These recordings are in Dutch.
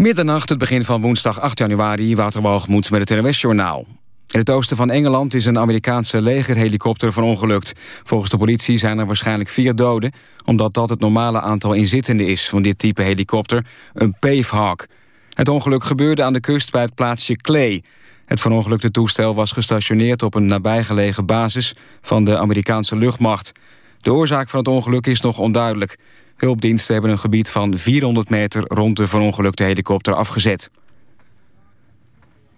Middernacht, het begin van woensdag 8 januari, Waterwalgemoed met het NOS-journaal. In het oosten van Engeland is een Amerikaanse legerhelikopter verongelukt. Volgens de politie zijn er waarschijnlijk vier doden... omdat dat het normale aantal inzittenden is van dit type helikopter, een Pavehawk. Het ongeluk gebeurde aan de kust bij het plaatsje Clay. Het verongelukte toestel was gestationeerd op een nabijgelegen basis... van de Amerikaanse luchtmacht. De oorzaak van het ongeluk is nog onduidelijk. Hulpdiensten hebben een gebied van 400 meter rond de verongelukte helikopter afgezet.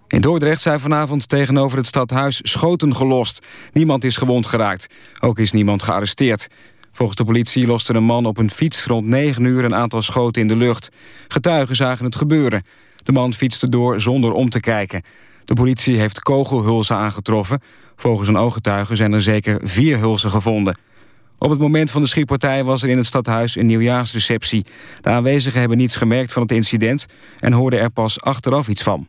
In Dordrecht zijn vanavond tegenover het stadhuis schoten gelost. Niemand is gewond geraakt. Ook is niemand gearresteerd. Volgens de politie loste een man op een fiets rond 9 uur een aantal schoten in de lucht. Getuigen zagen het gebeuren. De man fietste door zonder om te kijken. De politie heeft kogelhulzen aangetroffen. Volgens een ooggetuige zijn er zeker vier hulzen gevonden. Op het moment van de schietpartij was er in het stadhuis een nieuwjaarsreceptie. De aanwezigen hebben niets gemerkt van het incident... en hoorden er pas achteraf iets van.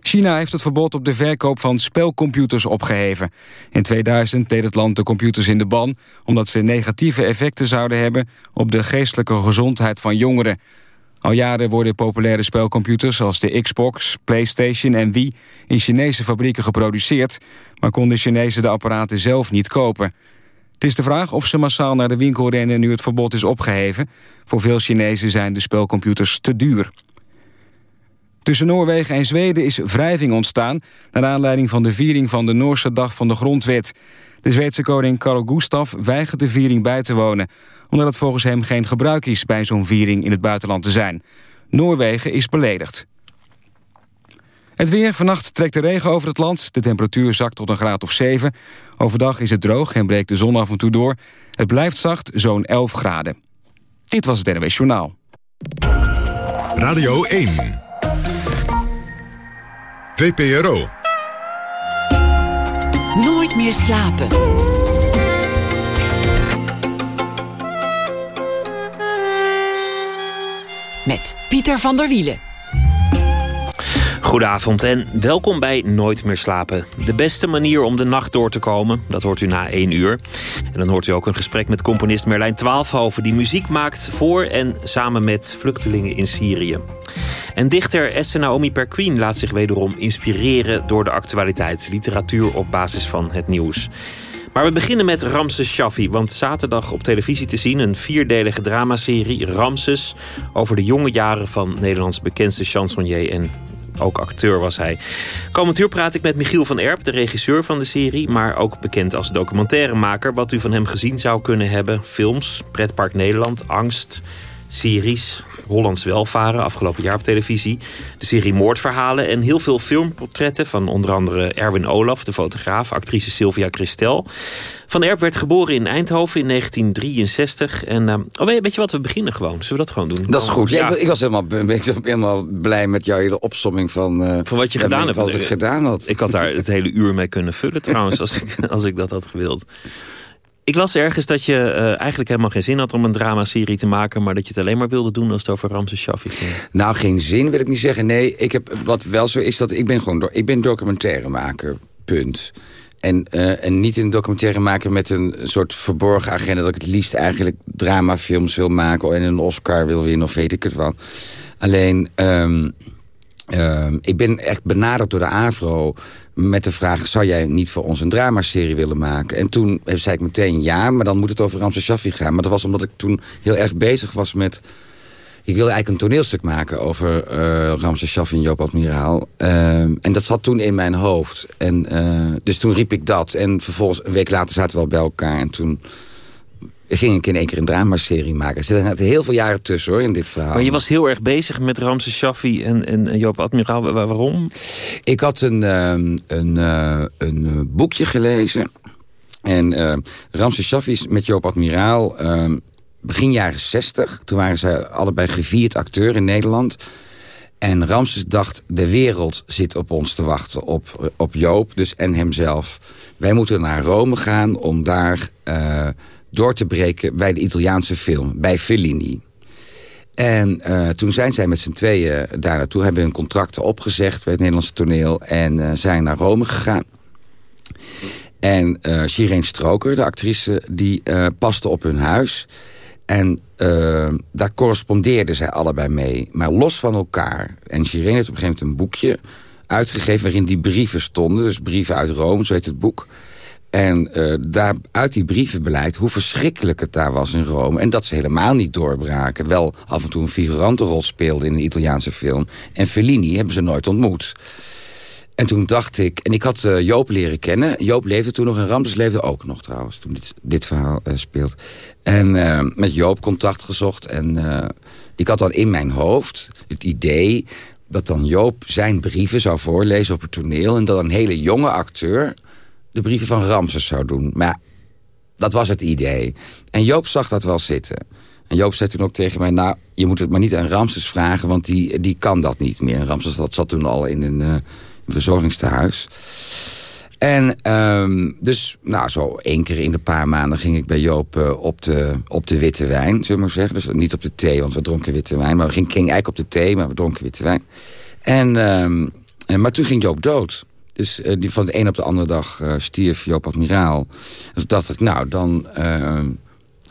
China heeft het verbod op de verkoop van spelcomputers opgeheven. In 2000 deed het land de computers in de ban... omdat ze negatieve effecten zouden hebben... op de geestelijke gezondheid van jongeren. Al jaren worden populaire spelcomputers zoals de Xbox, Playstation en Wii... in Chinese fabrieken geproduceerd... maar konden Chinezen de apparaten zelf niet kopen. Het is de vraag of ze massaal naar de winkel rennen nu het verbod is opgeheven. Voor veel Chinezen zijn de spelcomputers te duur. Tussen Noorwegen en Zweden is wrijving ontstaan... naar aanleiding van de viering van de Noorse Dag van de Grondwet. De Zweedse koning Carl Gustaf weigert de viering bij te wonen... omdat het volgens hem geen gebruik is bij zo'n viering in het buitenland te zijn. Noorwegen is beledigd. Het weer, vannacht trekt de regen over het land. De temperatuur zakt tot een graad of 7. Overdag is het droog en breekt de zon af en toe door. Het blijft zacht, zo'n 11 graden. Dit was het NWS Journaal. Radio 1. VPRO. Nooit meer slapen. Met Pieter van der Wielen. Goedenavond en welkom bij Nooit meer slapen. De beste manier om de nacht door te komen, dat hoort u na één uur. En dan hoort u ook een gesprek met componist Merlijn Twaalfhoven... die muziek maakt voor en samen met vluchtelingen in Syrië. En dichter Esther Naomi Perquin laat zich wederom inspireren... door de actualiteit, literatuur op basis van het nieuws. Maar we beginnen met Ramses Shaffi. Want zaterdag op televisie te zien een vierdelige dramaserie Ramses... over de jonge jaren van Nederlands bekendste chansonnier en ook acteur was hij. Komend uur praat ik met Michiel van Erp, de regisseur van de serie... maar ook bekend als documentairemaker. Wat u van hem gezien zou kunnen hebben. Films, Pretpark Nederland, Angst, series, Hollands Welvaren, afgelopen jaar op televisie. De serie Moordverhalen en heel veel filmportretten van onder andere Erwin Olaf, de fotograaf, actrice Sylvia Christel. Van Erp werd geboren in Eindhoven in 1963. En uh, oh, weet je wat, we beginnen gewoon. Zullen we dat gewoon doen? Dat is goed. Ja, ik, was helemaal, ik was helemaal blij met jouw hele opsomming van, uh, van wat je gedaan hebt. Wat ik gedaan had. Ik had daar het hele uur mee kunnen vullen trouwens, als ik, als ik dat had gewild. Ik las ergens dat je uh, eigenlijk helemaal geen zin had om een dramaserie te maken... maar dat je het alleen maar wilde doen als het over Ramses Shaffi ging. Nou, geen zin wil ik niet zeggen. Nee, ik heb, wat wel zo is dat ik ben gewoon ik ben documentairemaker, punt. En, uh, en niet een documentairemaker met een soort verborgen agenda... dat ik het liefst eigenlijk dramafilms wil maken... en een Oscar wil winnen of weet ik het wat. Alleen... Um, uh, ik ben echt benaderd door de AVRO met de vraag... zou jij niet voor ons een dramaserie willen maken? En toen zei ik meteen ja, maar dan moet het over Ramses Shaffi gaan. Maar dat was omdat ik toen heel erg bezig was met... Ik wilde eigenlijk een toneelstuk maken over uh, Ramses Shaffi en Joop Admiraal. Uh, en dat zat toen in mijn hoofd. En, uh, dus toen riep ik dat. En vervolgens, een week later zaten we al bij elkaar. En toen ging ik in één keer een dramaserie maken. Er zitten heel veel jaren tussen hoor, in dit verhaal. Maar je was heel erg bezig met Ramses Shaffi en, en Joop Admiraal. Waarom? Ik had een, uh, een, uh, een boekje gelezen. En uh, Ramses Shaffi met Joop Admiraal... Ehm, begin jaren zestig. Toen waren ze allebei gevierd acteur in Nederland... En Ramses dacht, de wereld zit op ons te wachten, op, op Joop dus en hemzelf. Wij moeten naar Rome gaan om daar uh, door te breken bij de Italiaanse film, bij Fellini. En uh, toen zijn zij met z'n tweeën daar naartoe, hebben hun contracten opgezegd bij het Nederlandse toneel en uh, zijn naar Rome gegaan. En uh, Shireen Stroker, de actrice, die paste op hun huis. En daar correspondeerden zij allebei mee. Maar los van elkaar. En Shireen heeft op een gegeven moment een boekje uitgegeven... waarin die brieven stonden. Dus brieven uit Rome, zo heet het boek. En uh, daar, uit die brievenbeleid hoe verschrikkelijk het daar was in Rome. En dat ze helemaal niet doorbraken. Wel af en toe een figurantenrol speelden in een Italiaanse film. En Fellini hebben ze nooit ontmoet. En toen dacht ik... En ik had uh, Joop leren kennen. Joop leefde toen nog en Ramses leefde ook nog trouwens. Toen dit, dit verhaal uh, speelt. En met Joop contact gezocht. En ik had dan in mijn hoofd het idee... dat dan Joop zijn brieven zou voorlezen op het toneel... en dat een hele jonge acteur de brieven van Ramses zou doen. Maar dat was het idee. En Joop zag dat wel zitten. En Joop zei toen ook tegen mij... nou, je moet het maar niet aan Ramses vragen... want die, die kan dat niet meer. En Ramses dat zat toen al in een, uh, verzorgingstehuis. En um, dus, nou, zo één keer in de paar maanden... ging ik bij Joop uh, op, de, op de witte wijn, zullen we maar zeggen. Dus niet op de thee, want we dronken witte wijn. Maar we gingen, eigenlijk op de thee, maar we dronken witte wijn. En, um, en, maar toen ging Joop dood... Dus uh, die van de een op de andere dag uh, stierf Joop Admiraal. Dus dacht ik, nou, dan uh,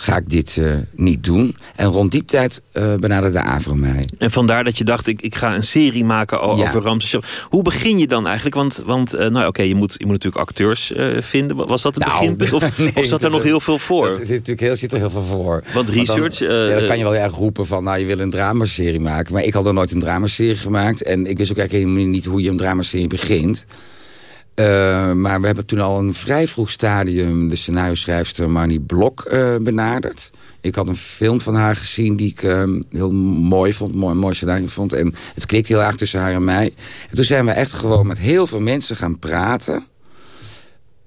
ga ik dit niet doen. En rond die tijd benaderde Avro mij. En vandaar dat je dacht, ik, ik ga een serie maken over ja. Ramses. Hoe begin je dan eigenlijk? Want, want nou oké, okay, je, moet, je moet natuurlijk acteurs vinden. Was dat het nou, begin? Of, nee, of zat er nog heel veel voor? Er zit natuurlijk heel, zit er heel veel voor. Want research... Dan, ja, dan kan je wel erg roepen van, nou, je wil een dramaserie maken. Maar ik had er nooit een dramaserie gemaakt. En ik wist ook eigenlijk helemaal niet hoe je een dramaserie begint. Uh, maar we hebben toen al een vrij vroeg stadium... de scenario-schrijfster Marnie Blok uh, benaderd. Ik had een film van haar gezien die ik uh, heel mooi vond. Mooi, mooi scenario vond. En het klikte heel erg tussen haar en mij. En toen zijn we echt gewoon met heel veel mensen gaan praten.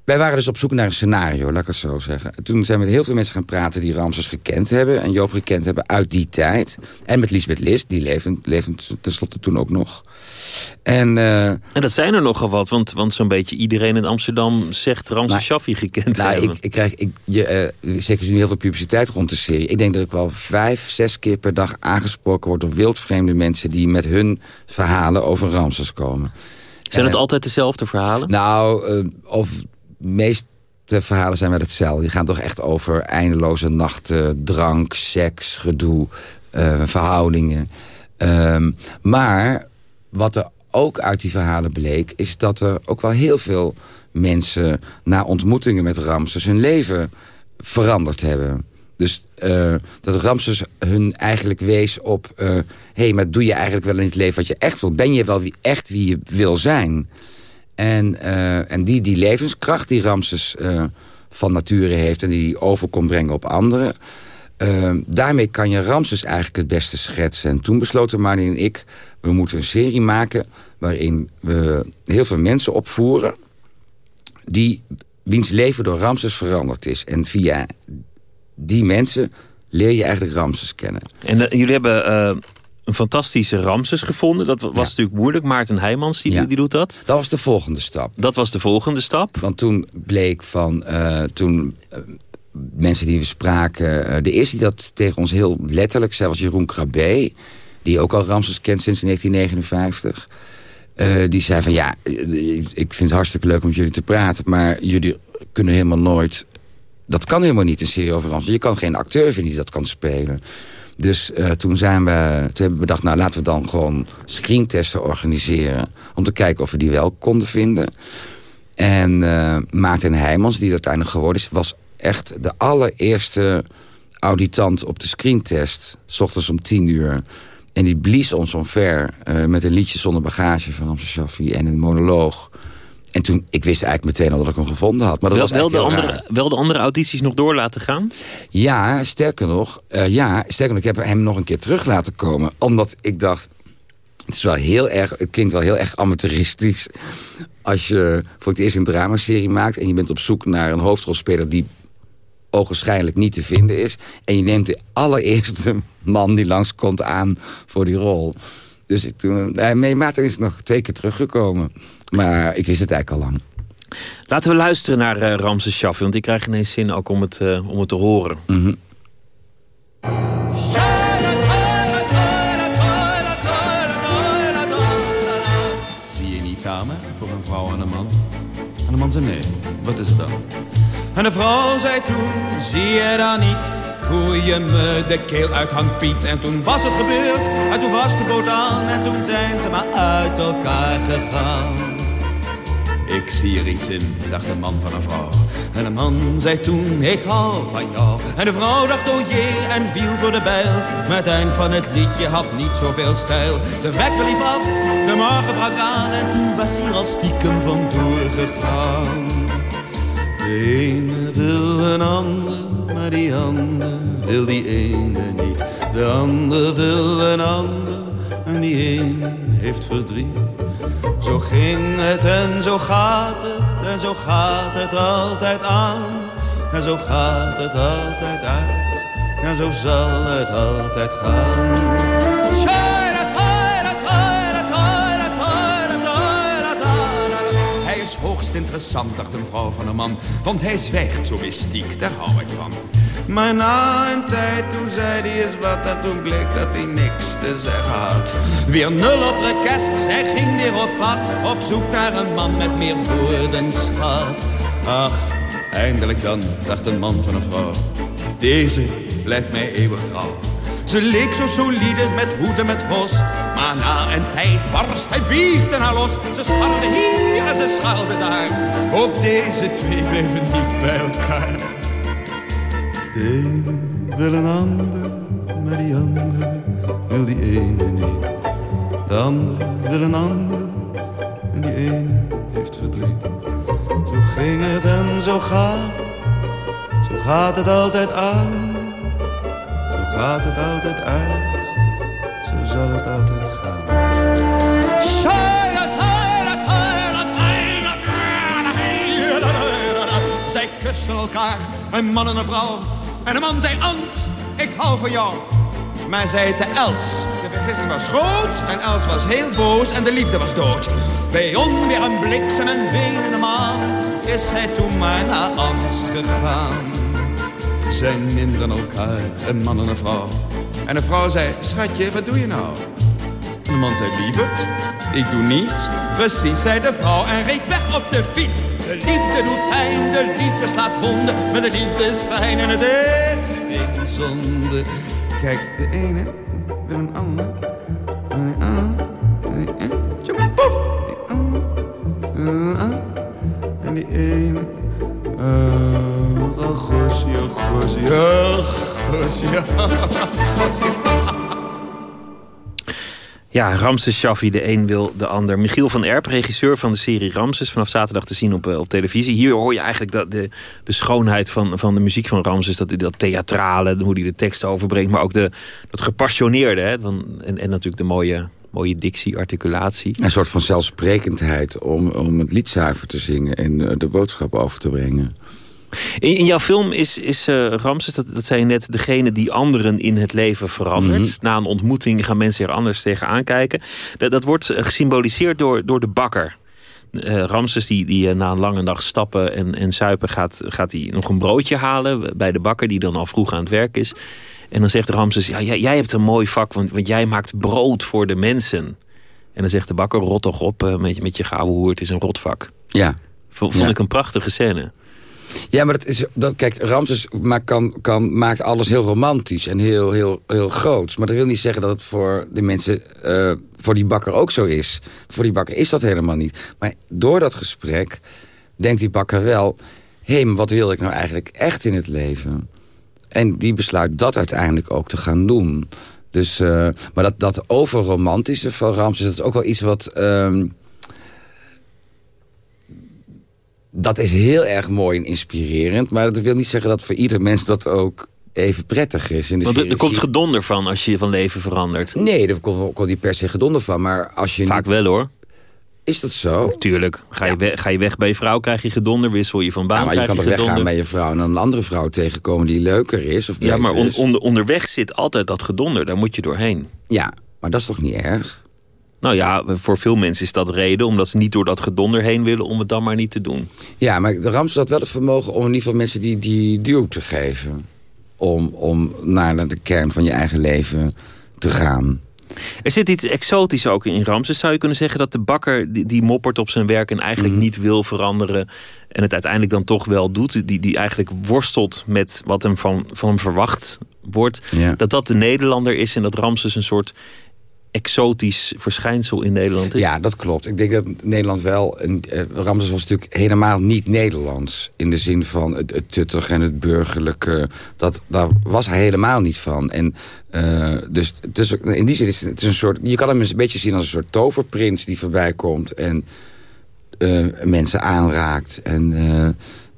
Wij waren dus op zoek naar een scenario, laat ik het zo zeggen. Toen zijn we met heel veel mensen gaan praten die Ramses gekend hebben... en Joop gekend hebben uit die tijd. En met Lisbeth List, die levend, levend tenslotte toen ook nog... En, uh, en dat zijn er nogal wat, want, want zo'n beetje iedereen in Amsterdam zegt Ramses Shaffi gekend nou, hebben. Ik, ik krijg, ik, je, uh, zeker nu heel veel publiciteit rond de serie. Ik denk dat ik wel vijf, zes keer per dag aangesproken word door wildvreemde mensen... die met hun verhalen over Ramses komen. Zijn het altijd dezelfde verhalen? Nou, uh, of meeste verhalen zijn wel hetzelfde. Die gaan toch echt over eindeloze nachten, drank, seks, gedoe, uh, verhoudingen. Um, maar wat er ook uit die verhalen bleek... is dat er ook wel heel veel mensen... na ontmoetingen met Ramses hun leven veranderd hebben. Dus uh, dat Ramses hun eigenlijk wees op... hé, uh, hey, maar doe je eigenlijk wel in het leven wat je echt wil? Ben je wel wie, echt wie je wil zijn? En, uh, en die, die levenskracht die Ramses van nature heeft... en die hij over kon brengen op anderen... Uh, daarmee kan je Ramses eigenlijk het beste schetsen. En toen besloten Marnie en ik... we moeten een serie maken waarin we heel veel mensen opvoeren... die, wiens leven door Ramses veranderd is. En via die mensen leer je eigenlijk Ramses kennen. En jullie hebben een fantastische Ramses gevonden. Dat was ja. natuurlijk moeilijk. Maarten Heijmans, die, ja. die doet dat. Dat was de volgende stap. Dat was de volgende stap. Want toen bleek van... Uh, toen mensen die we spraken... de eerste die dat tegen ons heel letterlijk zei was Jeroen Krabbe... die ook al Ramses kent sinds 1959... Uh, die zei van ja, ik vind het hartstikke leuk om met jullie te praten... maar jullie kunnen helemaal nooit... Dat kan helemaal niet, een serie over Ramses. Je kan geen acteur vinden die dat kan spelen. Dus uh, toen, zijn we, toen hebben we bedacht, nou laten we dan gewoon screentesten organiseren... om te kijken of we die wel konden vinden. En uh, Maarten Heijmans, die uiteindelijk geworden is... was echt de allereerste auditant op de screentest. S ochtends om tien uur. En die blies ons omver uh, met een liedje zonder bagage van Ramses Shaffi en een monoloog. En toen, ik wist eigenlijk meteen al dat ik hem gevonden had. Maar dat wel, was wel, de andere, wel de andere audities nog door laten gaan? Ja, sterker nog. Uh, ja, sterker nog, ik heb hem nog een keer terug laten komen. Omdat ik dacht, het is wel heel erg, het klinkt wel heel erg amateuristisch. Als je voor het eerst een dramaserie maakt en je bent op zoek naar een hoofdrolspeler die ogenschijnlijk niet te vinden is. En je neemt de allereerste man die langskomt aan voor die rol. Dus ik, toen, nee, Maarten is nog twee keer teruggekomen. Maar ik wist het eigenlijk al lang. Laten we luisteren naar uh, Ramses Shaffi. Want ik krijg ineens zin ook om het, uh, om het te horen. Mm -hmm. Zie je niet samen voor een vrouw en een man? En de man zei nee. Wat is het dan? En de vrouw zei toen, zie je dan niet hoe je me de keel uithangt, Piet. En toen was het gebeurd, en toen was de boot aan... en toen zijn ze maar uit elkaar gegaan. Ik zie er iets in, dacht de man van een vrouw. En de man zei toen, ik hou van jou. En de vrouw dacht, oh jee, en viel voor de bijl. Maar het eind van het liedje had niet zoveel stijl. De wekker liep af, de morgen brak aan. En toen was hij al stiekem vandoor gegaan. De ene wil een ander, maar die ander wil die ene niet. De ander wil een ander, en die ene heeft verdriet. Zo ging het en zo gaat het en zo gaat het altijd aan. En zo gaat het altijd uit en zo zal het altijd gaan. Interessant, dacht een vrouw van een man, want hij zwijgt zo mystiek, daar hou ik van. Maar na een tijd, toen zei hij eens wat en toen bleek dat hij niks te zeggen had. Weer nul op rekest, zij ging weer op pad, op zoek naar een man met meer woorden schat. Ach, eindelijk dan, dacht een man van een vrouw, deze blijft mij eeuwig trouw. Ze leek zo solide met hoed en met vos. Maar na een tijd barst hij beesten haar los. Ze scharrelde hier en ze scharrelde daar. Ook deze twee bleven niet bij elkaar. De ene wil een ander, maar die andere wil die ene niet. De andere wil een ander, en die ene heeft verdriet. Zo ging het en zo gaat zo gaat het altijd aan. Gaat het altijd uit, zo zal het altijd gaan. Zij kusten elkaar, een man en een vrouw. En de man zei, Ans, ik hou van jou. Maar zei te Els. De vergissing was groot en Els was heel boos en de liefde was dood. Bij onweer een bliksem en wenende maan is hij toen maar naar Ans gegaan. Zij minderen elkaar, een man en een vrouw. En de vrouw zei, schatje, wat doe je nou? En de man zei, lieverd, ik doe niets. Precies, zei de vrouw en reed weg op de fiets. De liefde doet pijn, de liefde slaat wonden. Maar de liefde is fijn en het is geen zonde. Kijk, de ene wil een ander. Ja, Ramses Shaffi, de een wil de ander. Michiel van Erp, regisseur van de serie Ramses... vanaf zaterdag te zien op, eh, op televisie. Hier hoor je eigenlijk dat de, de schoonheid van, van de muziek van Ramses. Dat, dat theatrale, hoe hij de teksten overbrengt. Maar ook de, dat gepassioneerde. Hè, van, en, en natuurlijk de mooie, mooie dictie, articulatie. Een soort van zelfsprekendheid om, om het lied zuiver te zingen... en eh, de boodschap over te brengen. In, in jouw film is, is uh, Ramses, dat, dat zei je net, degene die anderen in het leven verandert. Mhm. Na een ontmoeting gaan mensen er anders tegen aankijken. Dat, dat wordt eh, gesymboliseerd door, door de bakker. Eh, Ramses die, die na een lange nacht stappen en, en suipen gaat, gaat hij nog een broodje halen bij de bakker die dan al vroeg aan het werk is. En dan zegt Ramses, ja, jij, jij hebt een mooi vak, want, want jij maakt brood voor de mensen. En dan zegt de bakker, rot toch op met, je- met je gouden hoer, het is een rotvak. Ja. Vond, vond Ja. ik een prachtige scène. Ja, maar dat is, dat, kijk, Ramses maakt, kan, kan, maakt alles heel romantisch en heel, heel, heel groots. Maar dat wil niet zeggen dat het voor de mensen, eh, voor die bakker ook zo is. Voor die bakker is dat helemaal niet. Maar door dat gesprek denkt die bakker wel... hé, maar wat wil ik nou eigenlijk echt in het leven? En die besluit dat uiteindelijk ook te gaan doen. Dus, eh, maar dat, dat overromantische van Ramses, dat is ook wel iets wat... ehm, dat is heel erg mooi en inspirerend. Maar dat wil niet zeggen dat voor ieder mens dat ook even prettig is. In de Want er, er komt gedonder van als je je van leven verandert. Nee, daar komt komt niet per se gedonder van. Maar als je Vaak niet- wel hoor. Is dat zo? Tuurlijk. Ga je, weg, ga je weg bij je vrouw, krijg je gedonder. Wissel je van baan, Ja, maar je kan je toch weggaan bij je vrouw... en dan een andere vrouw tegenkomen die leuker is of Ja, maar on- onderweg zit altijd dat gedonder. Daar moet je doorheen. Ja, maar dat is toch niet erg? Nou ja, voor veel mensen is dat reden... omdat ze niet door dat gedonder heen willen... om het dan maar niet te doen. Ja, maar de Ramses had wel het vermogen om in ieder geval mensen die, die duw te geven. Om, om naar de kern van je eigen leven te gaan. Er zit iets exotisch ook in Ramses. Zou je kunnen zeggen dat de bakker die, die moppert op zijn werk... en eigenlijk Mhm. niet wil veranderen... en het uiteindelijk dan toch wel doet... die, die eigenlijk worstelt met wat hem van, van hem verwacht wordt... Ja. dat dat de Nederlander is... en dat Ramses een soort exotisch verschijnsel in Nederland is? Ja, dat klopt. Ik denk dat Nederland wel... Eh, Ramses was natuurlijk helemaal niet Nederlands. In de zin van het, het tuttig en het burgerlijke. Dat, daar was hij helemaal niet van. En, eh, dus, dus in die zin is het, een soort... Je kan hem een beetje zien als een soort toverprins die voorbij komt... en eh, mensen aanraakt en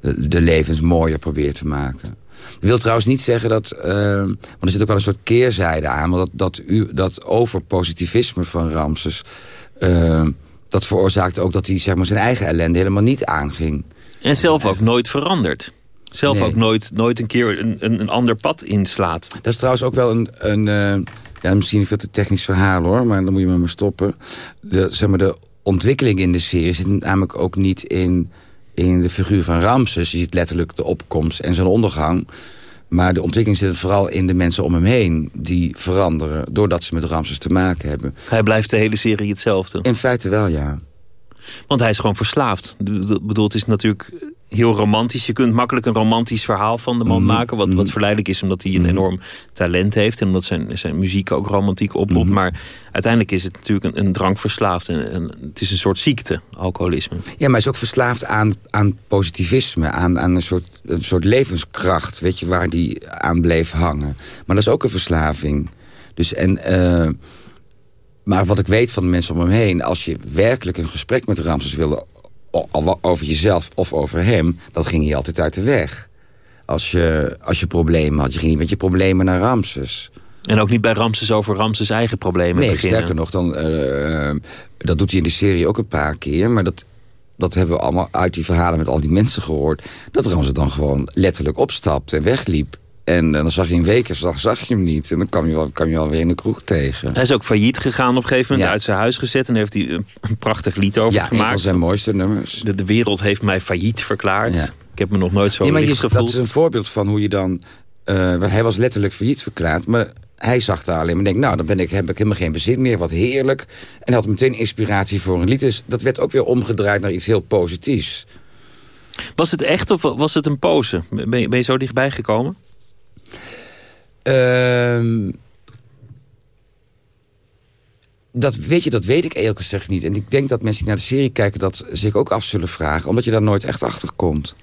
de levens mooier probeert te maken. Dat wil trouwens niet zeggen dat... eh, want er zit ook wel een soort keerzijde aan... maar dat, dat, u, dat overpositivisme van Ramses... eh, dat veroorzaakte ook dat hij zeg maar, zijn eigen ellende helemaal niet aanging. En zelf ook nooit verandert. Zelf Nee. ook nooit, nooit een keer een, een, een ander pad inslaat. Dat is trouwens ook wel een... een eh, ja, misschien een veel te technisch verhaal hoor, maar dan moet je maar maar stoppen. De, zeg maar, de ontwikkeling in de serie zit namelijk ook niet in, in de figuur van Ramses. Je ziet letterlijk de opkomst en zijn ondergang. Maar de ontwikkeling zit vooral in de mensen om hem heen... die veranderen doordat ze met Ramses te maken hebben. Hij blijft de hele serie hetzelfde. In feite wel, ja. Want hij is gewoon verslaafd. Ik bedoel, het is natuurlijk heel romantisch. Je kunt makkelijk een romantisch verhaal van de man maken. Wat, wat verleidelijk is omdat hij een enorm talent heeft. En omdat zijn, zijn muziek ook romantiek oproept. Maar uiteindelijk is het natuurlijk een, een drankverslaafd. En, en het is een soort ziekte, alcoholisme. Ja, maar hij is ook verslaafd aan, aan positivisme. Aan, aan een, soort, een soort levenskracht, weet je, waar die aan bleef hangen. Maar dat is ook een verslaving. Dus en... eh, maar wat ik weet van de mensen om hem heen... als je werkelijk een gesprek met Ramses wilde... over jezelf of over hem... dan ging hij altijd uit de weg. Als je, als je problemen had, je ging niet met je problemen naar Ramses. En ook niet bij Ramses over Ramses eigen problemen Nee, beginnen. sterker nog, dan, eh, dat doet hij in de serie ook een paar keer. Maar dat, dat hebben we allemaal uit die verhalen met al die mensen gehoord. Dat Ramses dan gewoon letterlijk opstapt en wegliep. En eh, dan zag je een week, zag, zag je hem niet. En dan kwam je, wel, kwam je wel weer in de kroeg tegen. Hij is ook failliet gegaan op een gegeven moment. Ja. Uit zijn huis gezet. En daar heeft hij een, prachtig lied over Ja, een van gemaakt. zijn mooiste nummers. De, de wereld heeft mij failliet verklaard. Ja. Ik heb me nog nooit zo Ja, maar je, dat gevoeld. is een voorbeeld van hoe je dan... eh, hij was letterlijk failliet verklaard, maar hij zag daar alleen maar... Denk, nou, dan ben ik, heb ik helemaal geen bezit meer, wat heerlijk. En had meteen inspiratie voor een lied. Dus dat werd ook weer omgedraaid naar iets heel positiefs. Was het echt of was het een pose? Ben je, ben je zo dichtbij gekomen? Ehm, dat, weet je, dat weet ik eerlijk gezegd niet. En ik denk dat mensen die naar de serie kijken... dat zich ook af zullen vragen. Omdat je daar nooit echt achter komt.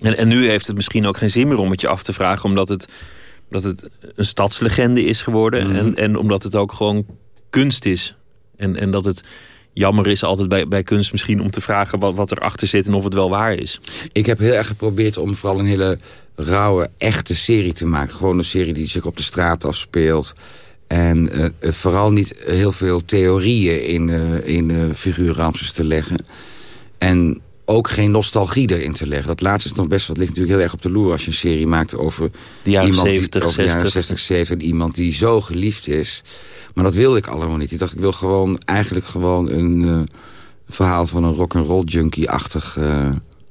En, en nu heeft het misschien ook geen zin meer om het je af te vragen... omdat het, omdat het een stadslegende is geworden... Mhm. en, en omdat het ook gewoon kunst is. En, en dat het jammer is altijd bij, bij kunst misschien om te vragen... Wat, wat erachter zit en of het wel waar is. Ik heb heel erg geprobeerd om vooral een hele rauwe, echte serie te maken. Gewoon een serie die zich op de straat afspeelt. En eh, vooral niet heel veel theorieën in, eh, in de figuur Ramses te leggen. En ook geen nostalgie erin te leggen. Dat laatste is nog best wat ligt natuurlijk heel erg op de loer... als je een serie maakt over De jaren iemand 70, die, over de jaren 60. 60, 70... en iemand die zo geliefd is. Maar dat wilde ik allemaal niet. Ik dacht, ik wil gewoon eigenlijk gewoon een eh, verhaal van een rock'n'roll junkie-achtig eh,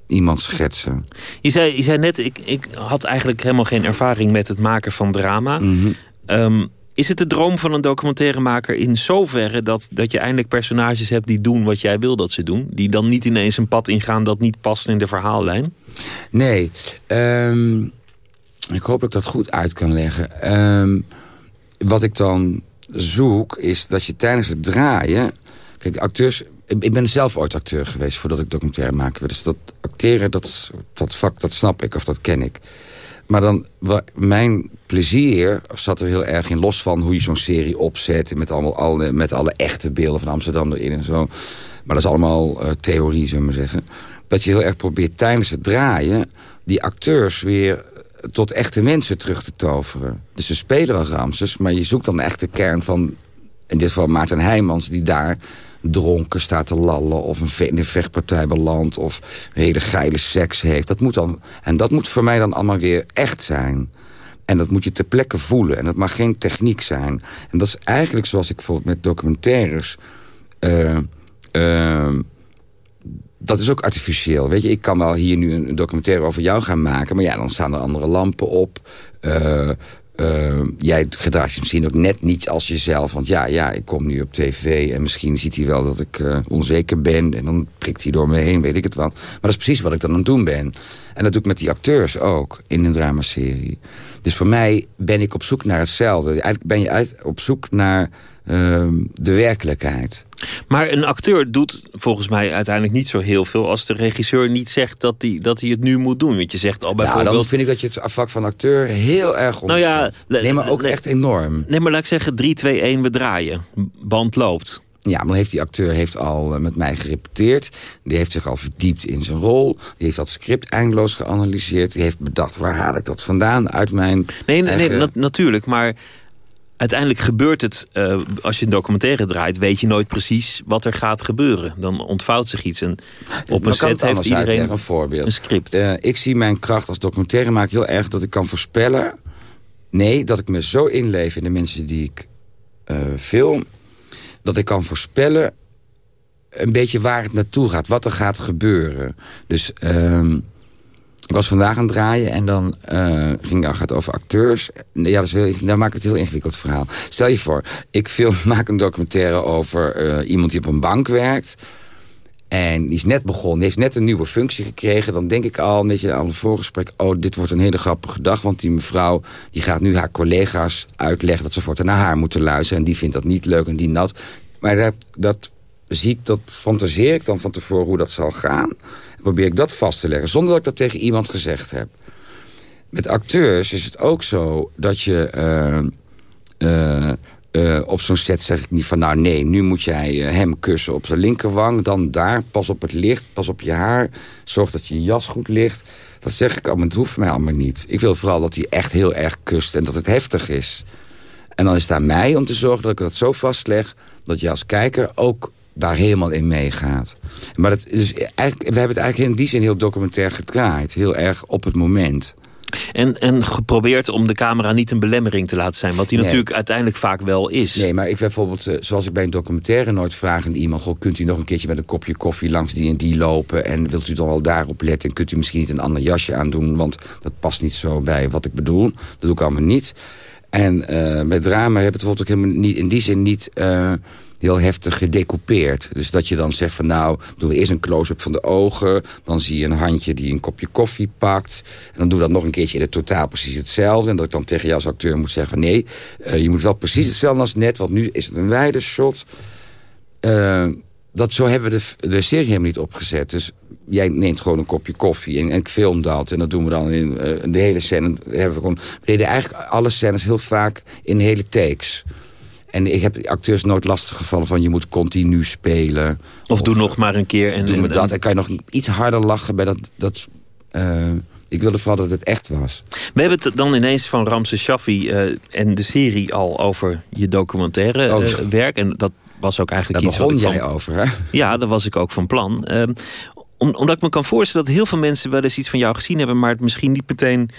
iemand schetsen. Je zei, je zei net, ik, ik had eigenlijk helemaal geen ervaring met het maken van drama. Mhm. Ehm, is het de droom van een documentairemaker in zoverre dat, dat je eindelijk personages hebt die doen wat jij wil dat ze doen? Die dan niet ineens een pad ingaan dat niet past in de verhaallijn? Nee, ehm, ik hoop dat ik dat goed uit kan leggen. Ehm, wat ik dan zoek is dat je tijdens het draaien... Kijk, acteurs... Ik ben zelf ooit acteur geweest voordat ik documentaire werd. Dus dat acteren, dat, dat vak, dat snap ik of dat ken ik. Maar dan, mijn plezier zat er heel erg in, los van hoe je zo'n serie opzet... Met, allemaal, alle, met alle echte beelden van Amsterdam erin en zo. Maar dat is allemaal eh, theorie, zullen we zeggen. Dat je heel erg probeert tijdens het draaien... die acteurs weer tot echte mensen terug te toveren. Dus ze spelen wel Ramses, maar je zoekt dan echt de kern van... in dit geval Maarten Heijmans, die daar dronken staat te lallen... of een vechtpartij belandt of hele geile seks heeft. Dat moet dan, en dat moet voor mij dan allemaal weer echt zijn. En dat moet je ter plekke voelen. En dat mag geen techniek zijn. En dat is eigenlijk zoals ik bijvoorbeeld met documentaires... eh, eh, dat is ook artificieel. Weet je, ik kan wel hier nu een, documentaire over jou gaan maken... maar ja, dan staan er andere lampen op. Eh, uh, jij gedraagt je misschien ook net niet als jezelf. Want ja, ja, ik kom nu op tv en misschien ziet hij wel dat ik uh, onzeker ben. En dan prikt hij door me heen, weet ik het wel. Maar dat is precies wat ik dan aan het doen ben. En dat doe ik met die acteurs ook in een dramaserie. Dus voor mij ben ik op zoek naar hetzelfde. Eigenlijk ben je uit, op zoek naar de werkelijkheid. Maar een acteur doet volgens mij uiteindelijk niet zo heel veel... als de regisseur niet zegt dat hij, dat hij het nu moet doen. Want je zegt al bijvoorbeeld... Nou, dan vind ik dat je het vak van acteur heel erg Nou ja, nee, maar ook echt enorm. Nee, maar laat ik zeggen 3, 2, 1, we draaien. Band loopt. Ja, maar dan heeft die acteur heeft al met mij gerepeteerd. Die heeft zich al verdiept in zijn rol. Die heeft dat script eindeloos geanalyseerd. Die heeft bedacht, waar haal ik dat vandaan? Uit mijn Nee, nee, eigen... nee natuurlijk, maar uiteindelijk gebeurt het, uh, als je een documentaire draait... weet je nooit precies wat er gaat gebeuren. Dan ontvouwt zich iets. En op een set heeft iedereen een, voorbeeld. een script. Uh, ik zie mijn kracht als documentairemaker heel erg... dat ik kan voorspellen... nee, dat ik me zo inleef in de mensen die ik uh, film... dat ik kan voorspellen een beetje waar het naartoe gaat. Wat er gaat gebeuren. Dus... Uh, ik was vandaag aan het draaien en dan uh, ging het over acteurs. Ja, dat is dan maak ik het heel ingewikkeld verhaal. Stel je voor, ik film, maak een documentaire over uh, iemand die op een bank werkt. En die is net begonnen, die heeft net een nieuwe functie gekregen. Dan denk ik al, weet je, aan het voorgesprek... oh, dit wordt een hele grappige dag. Want die mevrouw die gaat nu haar collega's uitleggen... dat ze voortaan naar haar moeten luisteren. En die vindt dat niet leuk en die nat. Maar dat, dat zie ik, dat fantaseer ik dan van tevoren hoe dat zal gaan probeer ik dat vast te leggen, zonder dat ik dat tegen iemand gezegd heb. Met acteurs is het ook zo dat je... Uh, uh, uh, op zo'n set zeg ik niet van... nou nee, nu moet jij hem kussen op zijn linkerwang. Dan daar, pas op het licht, pas op je haar. Zorg dat je jas goed ligt. Dat zeg ik allemaal, dat hoeft mij allemaal niet. Ik wil vooral dat hij echt heel erg kust en dat het heftig is. En dan is het aan mij om te zorgen dat ik dat zo vastleg... dat je als kijker ook daar helemaal in meegaat. Maar dat, dus eigenlijk, we hebben het eigenlijk in die zin heel documentair gedraaid. Heel erg op het moment. En, en geprobeerd om de camera niet een belemmering te laten zijn. Wat die natuurlijk uiteindelijk vaak wel is. Nee, maar ik bijvoorbeeld, eh, zoals ik bij een documentaire nooit vraag aan iemand... Goh, kunt u nog een keertje met een kopje koffie langs die en die lopen... en wilt u dan al daarop letten... en kunt u misschien niet een ander jasje aandoen... want dat past niet zo bij wat ik bedoel. Dat doe ik allemaal niet. En uh, met drama heb ik het bijvoorbeeld ook helemaal niet, in die zin niet... Uh, heel heftig gedecoupeerd. Dus dat je dan zegt van nou, doen we eerst een close-up van de ogen. Dan zie je een handje die een kopje koffie pakt. En dan doe dat nog een keertje in het totaal precies hetzelfde. En dat ik dan tegen jou als acteur moet zeggen nee, uh, je moet wel precies hetzelfde als net. Want nu is het een wijde shot. Uh, dat, zo hebben we de, de serie helemaal niet opgezet. Dus jij neemt gewoon een kopje koffie en, en ik film dat. En dat doen we dan in, in de hele scène. Hebben we, gewoon, we deden eigenlijk alle scènes heel vaak in hele takes. En ik heb acteurs nooit lastig gevallen van je moet continu spelen. Of, of doe nog maar een keer. En, doe me dat. En kan je nog iets harder lachen bij dat... dat uh, ik wilde vooral dat het echt was. We hebben het dan ineens van Ramses Shaffi uh, en de serie al over je documentaire uh, werk. En dat was ook eigenlijk Daar iets begon wat jij van, over, hè? Ja, daar was ik ook van plan. Om, omdat ik me kan voorstellen dat heel veel mensen wel eens iets van jou gezien hebben... maar het misschien niet meteen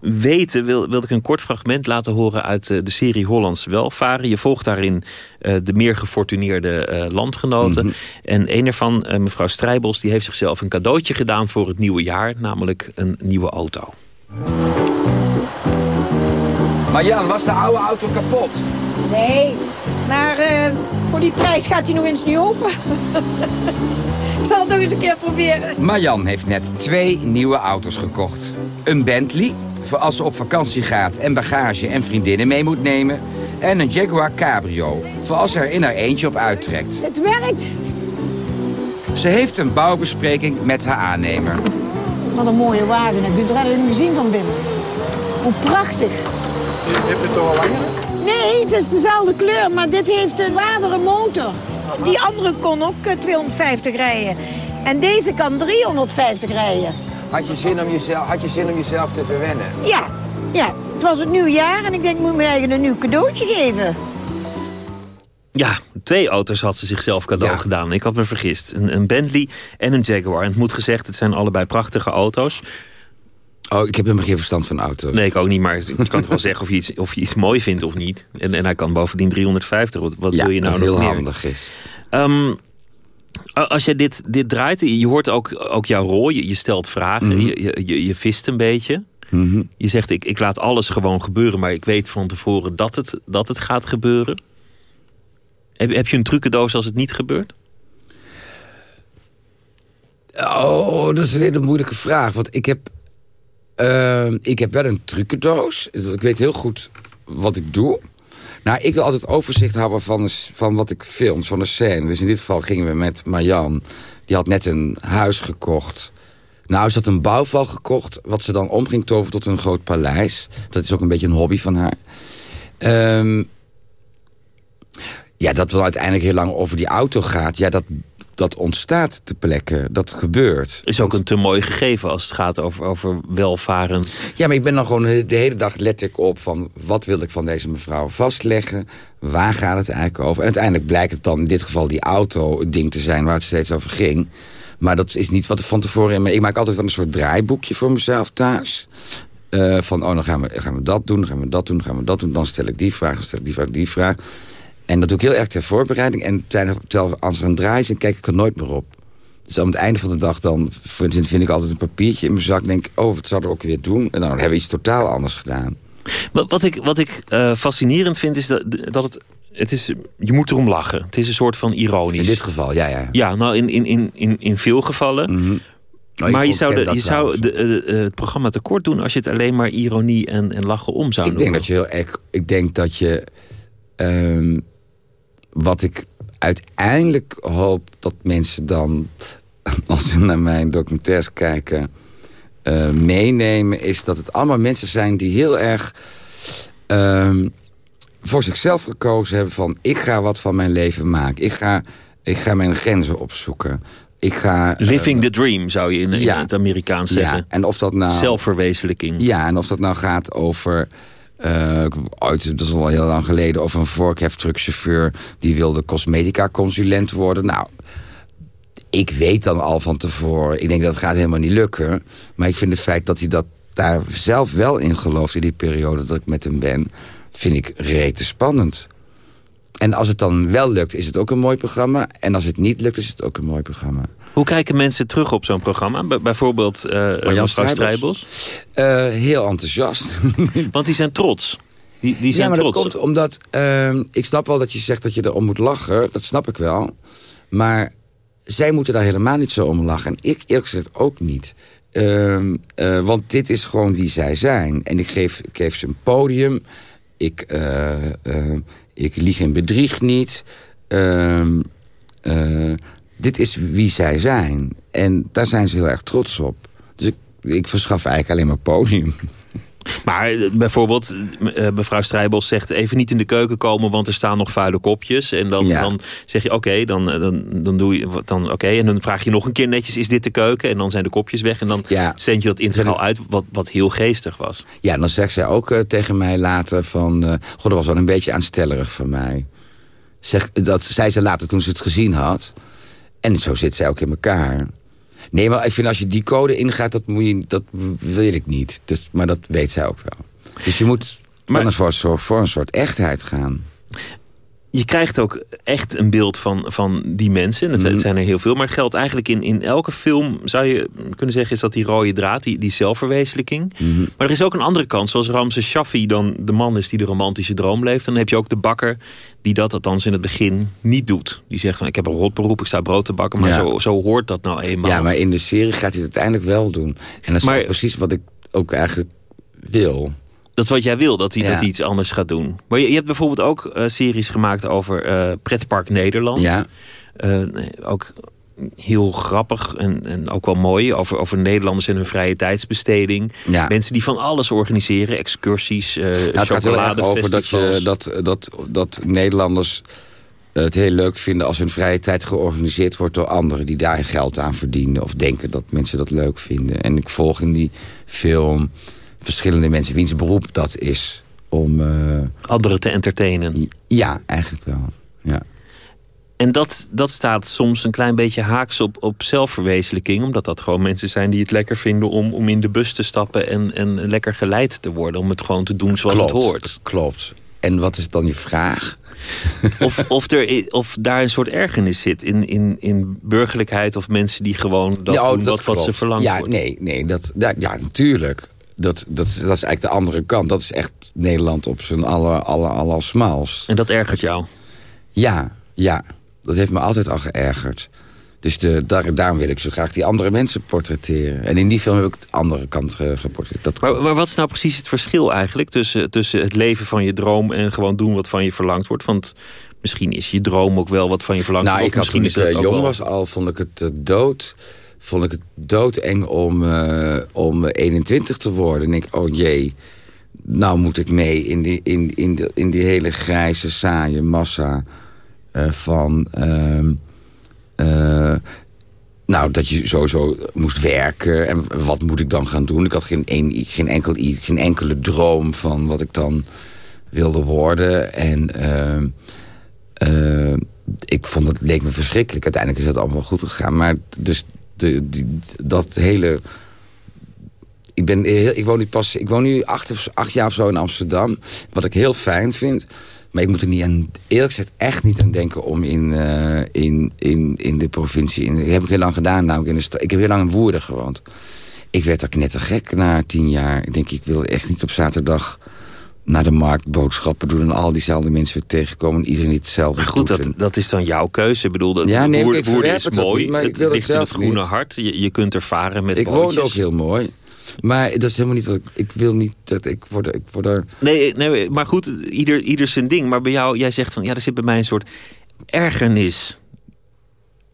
weten, wil, wilde ik een kort fragment laten horen uit uh, de serie Hollands Welvaren. Je volgt daarin uh, de meer gefortuneerde uh, landgenoten. Mm -hmm. En een ervan, mevrouw Strijbels, die heeft zichzelf een cadeautje gedaan voor het nieuwe jaar. Namelijk een nieuwe auto. Maar Jan, was de oude auto kapot? Nee, maar voor die prijs gaat hij nog eens niet open. ik zal het nog eens een keer proberen. Marjan heeft net twee nieuwe auto's gekocht. Een Bentley voor als ze op vakantie gaat en bagage en vriendinnen mee moet nemen. En een Jaguar Cabrio, voor als ze er in haar eentje op uittrekt. Het werkt. Ze heeft een bouwbespreking met haar aannemer. Wat een mooie wagen. Heb je het er gezien van binnen? Hoe prachtig. Je hebt het toch al langer? Nee, het is dezelfde kleur, maar dit heeft een zwaardere motor. Die andere kon ook 250 rijden. En deze kan 350 rijden. Had je, zin om jezelf, had je zin om jezelf te verwennen? Ja, ja. Het was het nieuwjaar en ik denk, ik moet mijn eigen een nieuw cadeautje geven. Ja, twee auto's had ze zichzelf cadeau ja. gedaan. Ik had me vergist. Een, een, Bentley en een Jaguar. En het moet gezegd, het zijn allebei prachtige auto's. Oh, ik heb helemaal geen verstand van auto's. Nee, ik ook niet. Maar je kan toch wel zeggen of je, iets, of je iets mooi vindt of niet. En, en hij kan bovendien 350. Wat, wat ja, wil je nou nog meer? heel handig is. Um, als je dit, dit draait, je hoort ook, ook jouw rol. Je, je stelt vragen, Mhm. mm -hmm. je, je, je vist een beetje. Mhm. Je zegt, ik, ik laat alles gewoon gebeuren... maar ik weet van tevoren dat het, dat het gaat gebeuren. Heb, heb je een trucendoos als het niet gebeurt? Oh, dat is een hele moeilijke vraag. Want ik heb, ehm, ik heb wel een trucendoos. Ik weet heel goed wat ik doe. Nou, ik wil altijd overzicht hebben van, van wat ik film, van de scène. Dus in dit geval gingen we met Marjan. Die had net een huis gekocht. Nou, ze had een bouwval gekocht... wat ze dan om ging toveren tot een groot paleis. Dat is ook een beetje een hobby van haar. Ehm, ja, dat het uiteindelijk heel lang over die auto gaat... ja, dat, dat ontstaat te plekken. Dat gebeurt. Is ook een te mooi gegeven als het gaat over, over welvaren. Ja, maar ik ben dan gewoon de hele dag let ik op van... wat wil ik van deze mevrouw vastleggen? Waar gaat het eigenlijk over? En uiteindelijk blijkt het dan in dit geval die auto het ding te zijn... waar het steeds over ging. Maar dat is niet wat van tevoren... ik maak altijd wel een soort draaiboekje voor mezelf thuis. Eh, van, oh, dan gaan we, gaan we dat doen, dan gaan we dat doen, dan gaan we dat doen. Dan stel ik die vraag, dan stel ik die vraag, die vraag. En dat doe ik heel erg ter voorbereiding. En tijdens terwijl als we aan het draaien zijn, kijk ik er nooit meer op. Dus aan het einde van de dag dan vind ik altijd een papiertje in mijn zak. denk ik, oh, wat zou er ook weer doen? En dan hebben we iets totaal anders gedaan. Wat, wat ik, wat ik eh, fascinerend vind is dat, dat het, het is... Je moet erom lachen. Het is een soort van ironisch. In dit geval, ja, ja. Ja, nou in, in, in, in, in veel gevallen. Oh, maar ik je zou, de, je zou trouwens. de, eh, eh, het programma tekort doen als je het alleen maar ironie en, en lachen om zou Ik denk dat je heel erg... Ik denk dat je... ehm, wat ik uiteindelijk hoop dat mensen dan... als ze naar mijn documentaires kijken... eh, meenemen... is dat het allemaal mensen zijn die heel erg... ehm, voor zichzelf gekozen hebben van... ik ga wat van mijn leven maken. Ik ga, ik ga mijn grenzen opzoeken. Ik ga... eh, Living the dream zou je in, in ja. het Amerikaans zeggen. ja, en of dat nou... Zelfverwezenlijking. Ja, en of dat nou gaat over... eh, ooit, dat is al heel lang geleden... over een vorkheftruckchauffeur... die wilde cosmetica-consulent worden. Nou, ik weet dan al van tevoren... ik denk dat gaat helemaal niet lukken. Maar ik vind het feit dat hij dat daar zelf wel in gelooft... in die periode dat ik met hem ben... vind ik rete spannend. En als het dan wel lukt, is het ook een mooi programma. En als het niet lukt, is het ook een mooi programma. Hoe kijken mensen terug op zo'n programma? Bij- bijvoorbeeld eh mevrouw Strijbos? Strijbos. Eh, heel enthousiast. Want die zijn trots. Die, die zijn ja, maar trots. dat komt omdat... ehm, ik snap wel dat je zegt dat je erom moet lachen. Dat snap ik wel. Maar zij moeten daar helemaal niet zo om lachen. En ik eerlijk gezegd ook niet. Ehm, eh, want dit is gewoon wie zij zijn. En ik geef, ik geef ze een podium. Ik, eh, eh, ik lieg en bedrieg niet. Dit is wie zij zijn. En daar zijn ze heel erg trots op. Dus ik, ik verschaf eigenlijk alleen maar podium. Maar eh, bijvoorbeeld, eh, mevrouw Strijbos zegt even niet in de keuken komen, want er staan nog vuile kopjes. En dan, Ja. dan zeg je oké, dan, eh, dan, dan doe je dan oké. En dan vraag je nog een keer netjes, is dit de keuken? En dan zijn de kopjes weg. En dan Ja. zend je dat integraal uit, wat, wat heel geestig was. Ja, en dan zegt zij ook tegen mij later van... eh goh, dat was wel een beetje aanstellerig van mij. Zeg, dat zei ze later toen ze het gezien had. En zo zit zij ook in elkaar. Nee, maar ik vind als je die code ingaat, dat, moet je, dat wil ik niet. Dus, maar dat weet zij ook wel. Dus je moet Maar- maar, voor, voor een soort echtheid gaan. Je krijgt ook echt een beeld van, van die mensen. En het, Mhm. het zijn er heel veel. Maar het geldt eigenlijk in, in elke film, zou je kunnen zeggen, is dat die rode draad, die, die zelfverwezenlijking. Mhm. Maar er is ook een andere kant, zoals Ramses Shaffi dan de man is die de romantische droom leeft. Dan heb je ook de bakker die dat althans in het begin niet doet. Die zegt van ik heb een rotberoep, ik sta brood te bakken. Maar Ja. zo, zo hoort dat nou eenmaal. Ja, maar in de serie gaat hij het uiteindelijk wel doen. En dat is Maar- precies wat ik ook eigenlijk wil. Dat is wat jij wil, dat hij, Ja. dat hij iets anders gaat doen. Maar je, je hebt bijvoorbeeld ook eh, series gemaakt over eh, Pretpark Nederland. Ja. Eh, ook heel grappig en, en ook wel mooi. Over, over Nederlanders en hun vrije tijdsbesteding. Ja. Mensen die van alles organiseren. Excursies, eh Nou, het gaat heel erg over dat, je, dat, dat, dat Nederlanders het heel leuk vinden als hun vrije tijd georganiseerd wordt door anderen die daar geld aan verdienen of denken dat mensen dat leuk vinden. En ik volg in die film verschillende mensen wiens beroep dat is om. eh, Anderen te entertainen. ja, eigenlijk wel. Ja. En dat, dat staat soms een klein beetje haaks op, op zelfverwezenlijking. Omdat dat gewoon mensen zijn die het lekker vinden om, om in de bus te stappen en, en lekker geleid te worden. Om het gewoon te doen zoals het hoort. Klopt. En wat is dan je vraag? Of, of, er, of daar een soort ergernis zit in, in, in burgerlijkheid of mensen die gewoon dat Ja, oh, doen wat, wat ze verlangt Ja, wordt. nee, nee dat, dat, ja, natuurlijk. Dat, dat, dat is eigenlijk de andere kant. Dat is echt Nederland op zijn aller, aller, aller smals. En dat ergert jou? Ja, ja. Dat heeft me altijd al geërgerd. Dus de, daar, daarom wil ik zo graag die andere mensen portretteren. En in die film heb ik de andere kant geportretteerd. Maar, maar, wat is nou precies het verschil eigenlijk... Tussen, tussen het leven van je droom en gewoon doen wat van je verlangd wordt? Want misschien is je droom ook wel wat van je verlangd nou, wordt. Nou, ik had toen ik uh, jong wel... was al, vond ik het uh, dood... Vond ik het doodeng om, om 21 te worden. En ik, oh jee, nou moet ik mee in die, in, in, de, in die hele grijze, saaie massa van... Ehm, uh, nou, dat je sowieso moest werken. En wat moet ik dan gaan doen? Ik had geen, een, geen, enkel, geen enkele droom van wat ik dan wilde worden. En uh, ik vond het leek me verschrikkelijk. Uiteindelijk is het allemaal goed gegaan. Maar dus die, dat hele... Ik, ben ik woon nu pas. Ik woon nu acht, of, acht jaar of zo in Amsterdam. Wat ik heel fijn vind. Maar ik moet er niet aan, eerlijk gezegd echt niet aan denken om in, uh, in, in, in de provincie... In, dat heb ik heel lang gedaan, namelijk in de. Ik heb heel lang in Woerden gewoond. Ik werd daar knettergek na tien jaar. Ik denk, ik wil echt niet op zaterdag naar de markt boodschappen doen... en al diezelfde mensen weer tegenkomen en iedereen niet hetzelfde Maar goed, dat, dat is dan jouw keuze. Ik bedoel, dat Ja, nee, Woer- ik Woerden is het mooi. niet, maar ik het wil het ligt in het groene niet. hart. Je, je kunt er varen met Ik bootjes. ook heel mooi. Maar dat is helemaal niet wat ik... Ik wil niet dat ik word... Ik word er, Nee, nee, maar goed, ieder, ieder zijn ding. Maar bij jou, jij zegt van, ja, er zit bij mij een soort ergernis.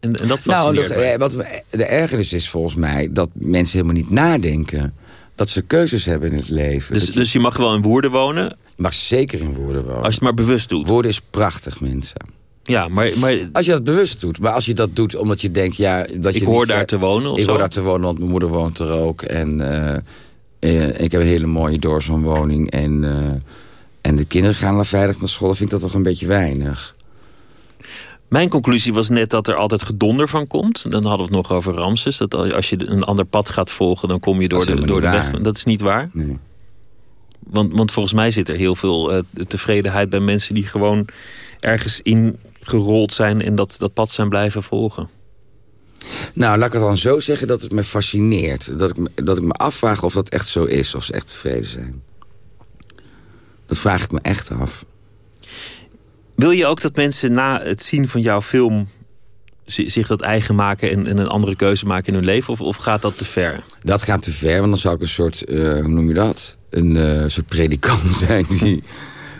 En, en dat nou, dat, eh, wat de ergernis is volgens mij dat mensen helemaal niet nadenken. Dat ze keuzes hebben in het leven. Dus, je, dus je mag wel in Woerden wonen, je mag zeker in woorden wonen. als je het maar bewust doet. Woorden is prachtig, mensen. Ja, maar, maar Als je dat bewust doet. Maar als je dat doet omdat je denkt... Ja, dat ik je hoor daar ver- te wonen of Ik zo. hoor daar te wonen, want mijn moeder woont er ook. En eh, eh, ik heb een hele mooie doorswoonwoning. En, eh, en de kinderen gaan wel veilig naar school. Dan vind ik dat toch een beetje weinig. Mijn conclusie was net dat er altijd gedonder van komt. Dan hadden we het nog over Ramses. Dat als je een ander pad gaat volgen, dan kom je door de, door de weg. Dat is niet waar. Nee. Want, want volgens mij zit er heel veel eh, tevredenheid bij mensen die gewoon ergens ingerold zijn en dat, dat pad zijn blijven volgen. Nou, laat ik het dan zo zeggen dat het me fascineert. Dat ik me, dat ik me afvraag of dat echt zo is. Of ze echt tevreden zijn. Dat vraag ik me echt af. Wil je ook dat mensen na het zien van jouw film zi- zich dat eigen maken en, en een andere keuze maken in hun leven? Of, of gaat dat te ver? Dat gaat te ver, want dan zou ik een soort, eh, hoe noem je dat? Een eh, soort predikant zijn die...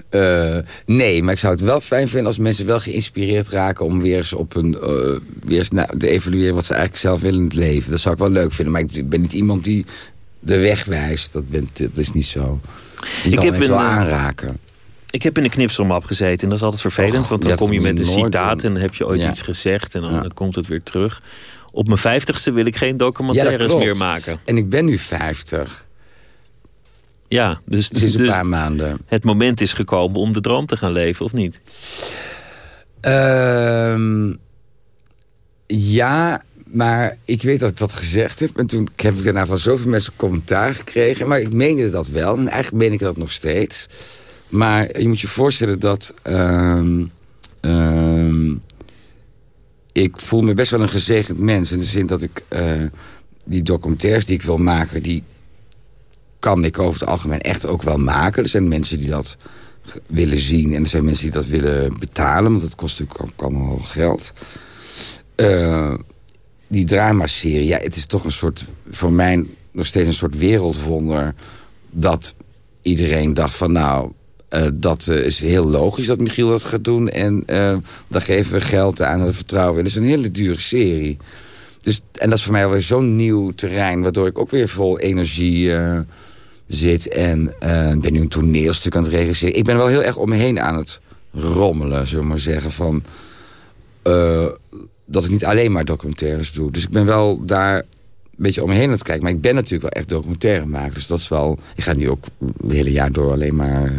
eh, nee, maar ik zou het wel fijn vinden als mensen wel geïnspireerd raken... om weer eens, op een, weer eens te evalueren wat ze eigenlijk zelf willen in het leven. Dat zou ik wel leuk vinden, maar ik ben niet iemand die de weg wijst. Dat, dat is niet zo. Je Ik kan heb een, wel aanraken. Ik heb in de knipselmap gezeten en dat is altijd vervelend. Och, want dan kom je met een citaat en heb je ooit Ja. iets gezegd en dan, Ja. dan komt het weer terug. Op mijn vijftigste wil ik geen documentaires meer maken. En ik ben nu 50, Ja, dus, sinds een dus paar maanden. het moment is gekomen om de droom te gaan leven, of niet? Ehm, ja, maar ik weet dat ik dat gezegd heb. En toen heb ik daarna van zoveel mensen commentaar gekregen. Maar ik meende dat wel. En eigenlijk meen ik dat nog steeds. Maar je moet je voorstellen dat... ehm, ehm, ik voel me best wel een gezegend mens. In de zin dat ik eh, die documentaires die ik wil maken... die kan ik over het algemeen echt ook wel maken. Er zijn mensen die dat willen zien. En er zijn mensen die dat willen betalen. Want dat kost natuurlijk allemaal geld. Eh, die dramaserie, ja, het is toch een soort... voor mij nog steeds een soort wereldwonder... dat iedereen dacht van nou... eh, dat eh, is heel logisch dat Michiel dat gaat doen. En eh daar geven we geld aan en dat vertrouwen we. Het is een hele dure serie. Dus, en dat is voor mij alweer zo'n nieuw terrein... waardoor ik ook weer vol energie zit. En ben nu een toneelstuk aan het regisseren. Ik ben wel heel erg om me heen aan het rommelen, zullen we maar zeggen. Van, dat ik niet alleen maar documentaires doe. Dus ik ben wel daar een beetje om me heen aan het kijken. Maar ik ben natuurlijk wel echt documentaire maken. Dus dat is wel... Ik ga nu ook het hele jaar door alleen maar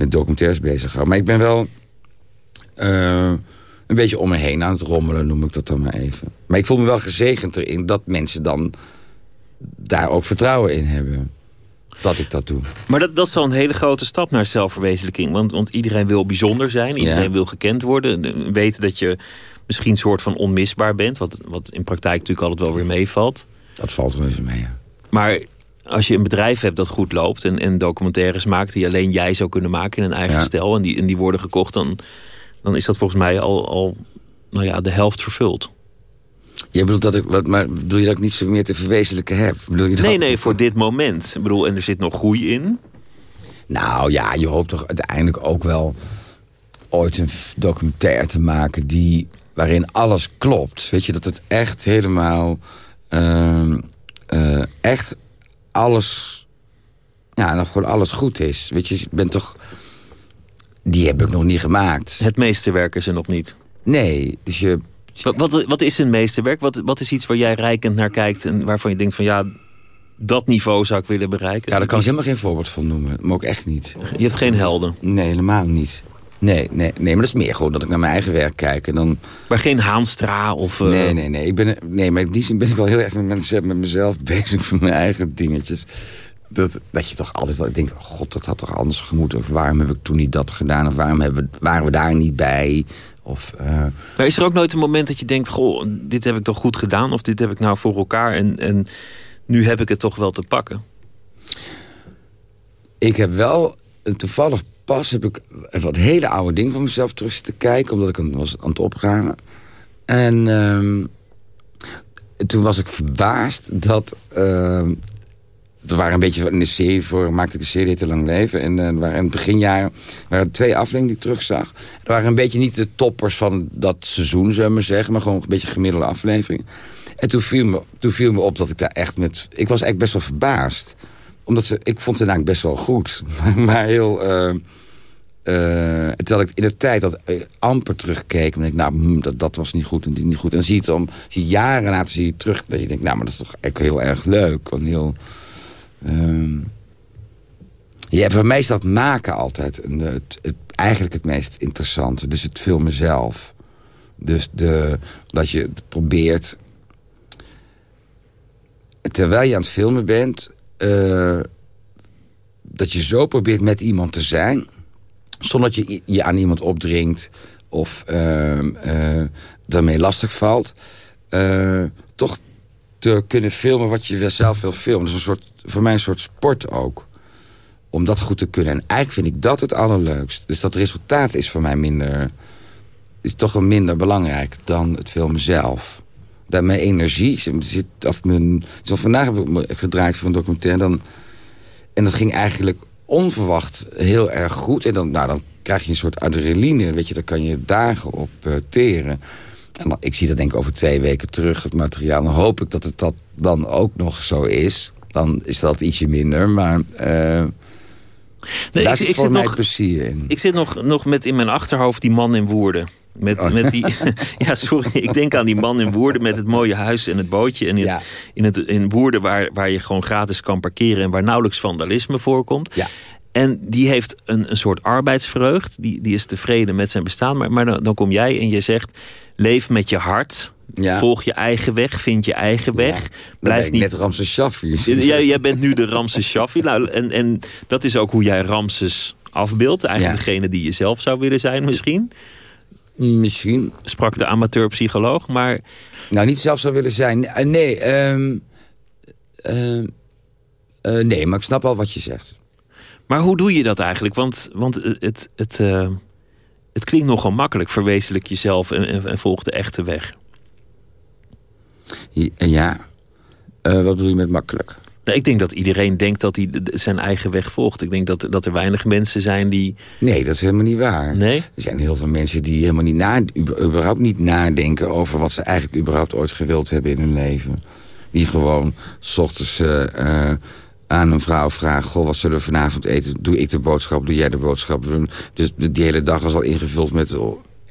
met documentaires bezig. Maar ik ben wel eh, een beetje om me heen aan het rommelen, noem ik dat dan maar even. Maar ik voel me wel gezegend erin dat mensen dan daar ook vertrouwen in hebben. Dat ik dat doe. Maar dat, dat is wel een hele grote stap naar zelfverwezenlijking. Want, want iedereen wil bijzonder zijn. Iedereen Ja. wil gekend worden. de- Weten dat je misschien een soort van onmisbaar bent. Wat, wat in praktijk natuurlijk altijd wel weer meevalt. Dat valt reuze mee, ja. Maar als je een bedrijf hebt dat goed loopt en, en documentaires maakt die alleen jij zou kunnen maken in een eigen Ja. stijl en die, en die worden gekocht, dan, dan is dat volgens mij al, al nou ja, de helft vervuld. Je bedoelt dat ik, wat, maar bedoel je dat ik niet zo meer te verwezenlijken heb? Bedoel je dat? Nee, nee, voor dit moment. Ik bedoel, en er zit nog groei in. Nou ja, je hoopt toch uiteindelijk ook wel ooit een documentaire te maken die, waarin alles klopt. Weet je, dat het echt helemaal, ehm, eh, echt alles, ja, nog gewoon alles goed is. Weet je, je bent toch, die heb ik nog niet gemaakt. Het meesterwerk is er nog niet. Nee, dus je, Wat, wat, wat is een meesterwerk? Wat, wat is iets waar jij rijkend naar kijkt en waarvan je denkt van ja, dat niveau zou ik willen bereiken? ja, daar kan ik helemaal geen voorbeeld van noemen. Maar ook echt niet. Je hebt geen helden. Nee, helemaal niet. Nee, nee, nee, maar dat is meer gewoon dat ik naar mijn eigen werk kijk en dan... Maar geen Haanstra of... eh, Nee, nee, nee. Ik ben, nee, maar in die zin ben ik wel heel erg met, mensen, met mezelf bezig voor mijn eigen dingetjes. Dat, dat je toch altijd wel denkt, oh god, dat had toch anders gemoeten. Of waarom heb ik toen niet dat gedaan? Of waarom hebben waren we daar niet bij? Of, eh, Maar is er ook nooit een moment dat je denkt, goh, dit heb ik toch goed gedaan of dit heb ik nou voor elkaar en, en nu heb ik het toch wel te pakken? ik heb wel, eh, toevallig pas, heb ik even wat hele oude dingen van mezelf terug te kijken. Omdat ik aan, was aan het opruimen. En ehm, toen was ik verbaasd dat... ehm, er waren een beetje de serie voor, maakte ik een serie te lang leven. En eh, er waren in het beginjaar waren er twee afleveringen die ik terugzag. Er waren een beetje niet de toppers van dat seizoen, zou ik maar zeggen. Maar gewoon een beetje gemiddelde afleveringen. En toen viel, me, toen viel me op dat ik daar echt met... Ik was eigenlijk best wel verbaasd. Omdat ze, ik vond ze eigenlijk best wel goed. maar heel... eh, eh, terwijl ik in de tijd dat ik amper terugkeek... en denk ik, nou, hm, dat, dat was niet goed en niet goed. En dan zie je het je jaren later zie je terug... dat je denkt, nou, maar dat is toch echt heel erg leuk. Want heel... ehm, ja, voor mij is dat maken altijd een, het, eigenlijk het meest interessante. Dus het filmen zelf. Dus de, dat je probeert... Terwijl je aan het filmen bent... eh, dat je zo probeert met iemand te zijn... zonder dat je je aan iemand opdringt... of ehm, eh, daarmee lastig valt... eh, toch te kunnen filmen wat je zelf wil filmen. Dat is een soort, voor mij een soort sport ook om dat goed te kunnen. En eigenlijk vind ik dat het allerleukst. Dus dat resultaat is voor mij minder... is toch wel minder belangrijk dan het filmen zelf. Dat mijn energie... Zit, of mijn, zoals vandaag heb ik me gedraaid voor een documentaire... Dan, en dat ging eigenlijk onverwacht heel erg goed. En dan, nou, dan krijg je een soort adrenaline. Weet je, daar kan je dagen op eh, teren. En dan, ik zie dat denk ik over twee weken terug, het materiaal. Dan hoop ik dat het dat dan ook nog zo is. Dan is dat ietsje minder, maar... eh, Nee, daar ik- zit ik voor zit mij nog- plezier in. Ik zit nog, nog met in mijn achterhoofd die man in Woerden. Met, Oh. met die, ja, sorry, ik denk aan die man in Woerden met het mooie huis en het bootje. En in, Ja. het, in, het, in Woerden waar, waar je gewoon gratis kan parkeren... en waar nauwelijks vandalisme voorkomt. Ja. En die heeft een, een soort arbeidsvreugd. Die, die is tevreden met zijn bestaan. Maar, maar dan, dan kom jij en je zegt... leef met je hart. Ja. Volg je eigen weg. Vind je eigen weg. Blijf niet net Ramses Shaffi. Jij, jij bent nu de Ramses Shaffi. Nou, en, en dat is ook hoe jij Ramses afbeeldt. Eigenlijk Ja. degene die je zelf zou willen zijn misschien. Misschien. Sprak de amateurpsycholoog. Maar Nou, niet zelf zou willen zijn. Eh, nee, ehm, ehm, eh, nee, maar ik snap al wat je zegt. Maar hoe doe je dat eigenlijk? Want, want het, het, eh, het klinkt nogal makkelijk. Verwezenlijk jezelf en, en, en volg de echte weg. Ja. Eh, wat bedoel je met makkelijk? Nou, ik denk dat iedereen denkt dat hij zijn eigen weg volgt. Ik denk dat, dat er weinig mensen zijn die... Nee, dat is helemaal niet waar. Nee? Er zijn heel veel mensen die helemaal niet na, überhaupt niet nadenken... over wat ze eigenlijk überhaupt ooit gewild hebben in hun leven. Die gewoon s ochtends eh, eh, aan een vrouw vragen... Goh, wat zullen we vanavond eten? Doe ik de boodschap, doe jij de boodschap? Dus die hele dag is al ingevuld met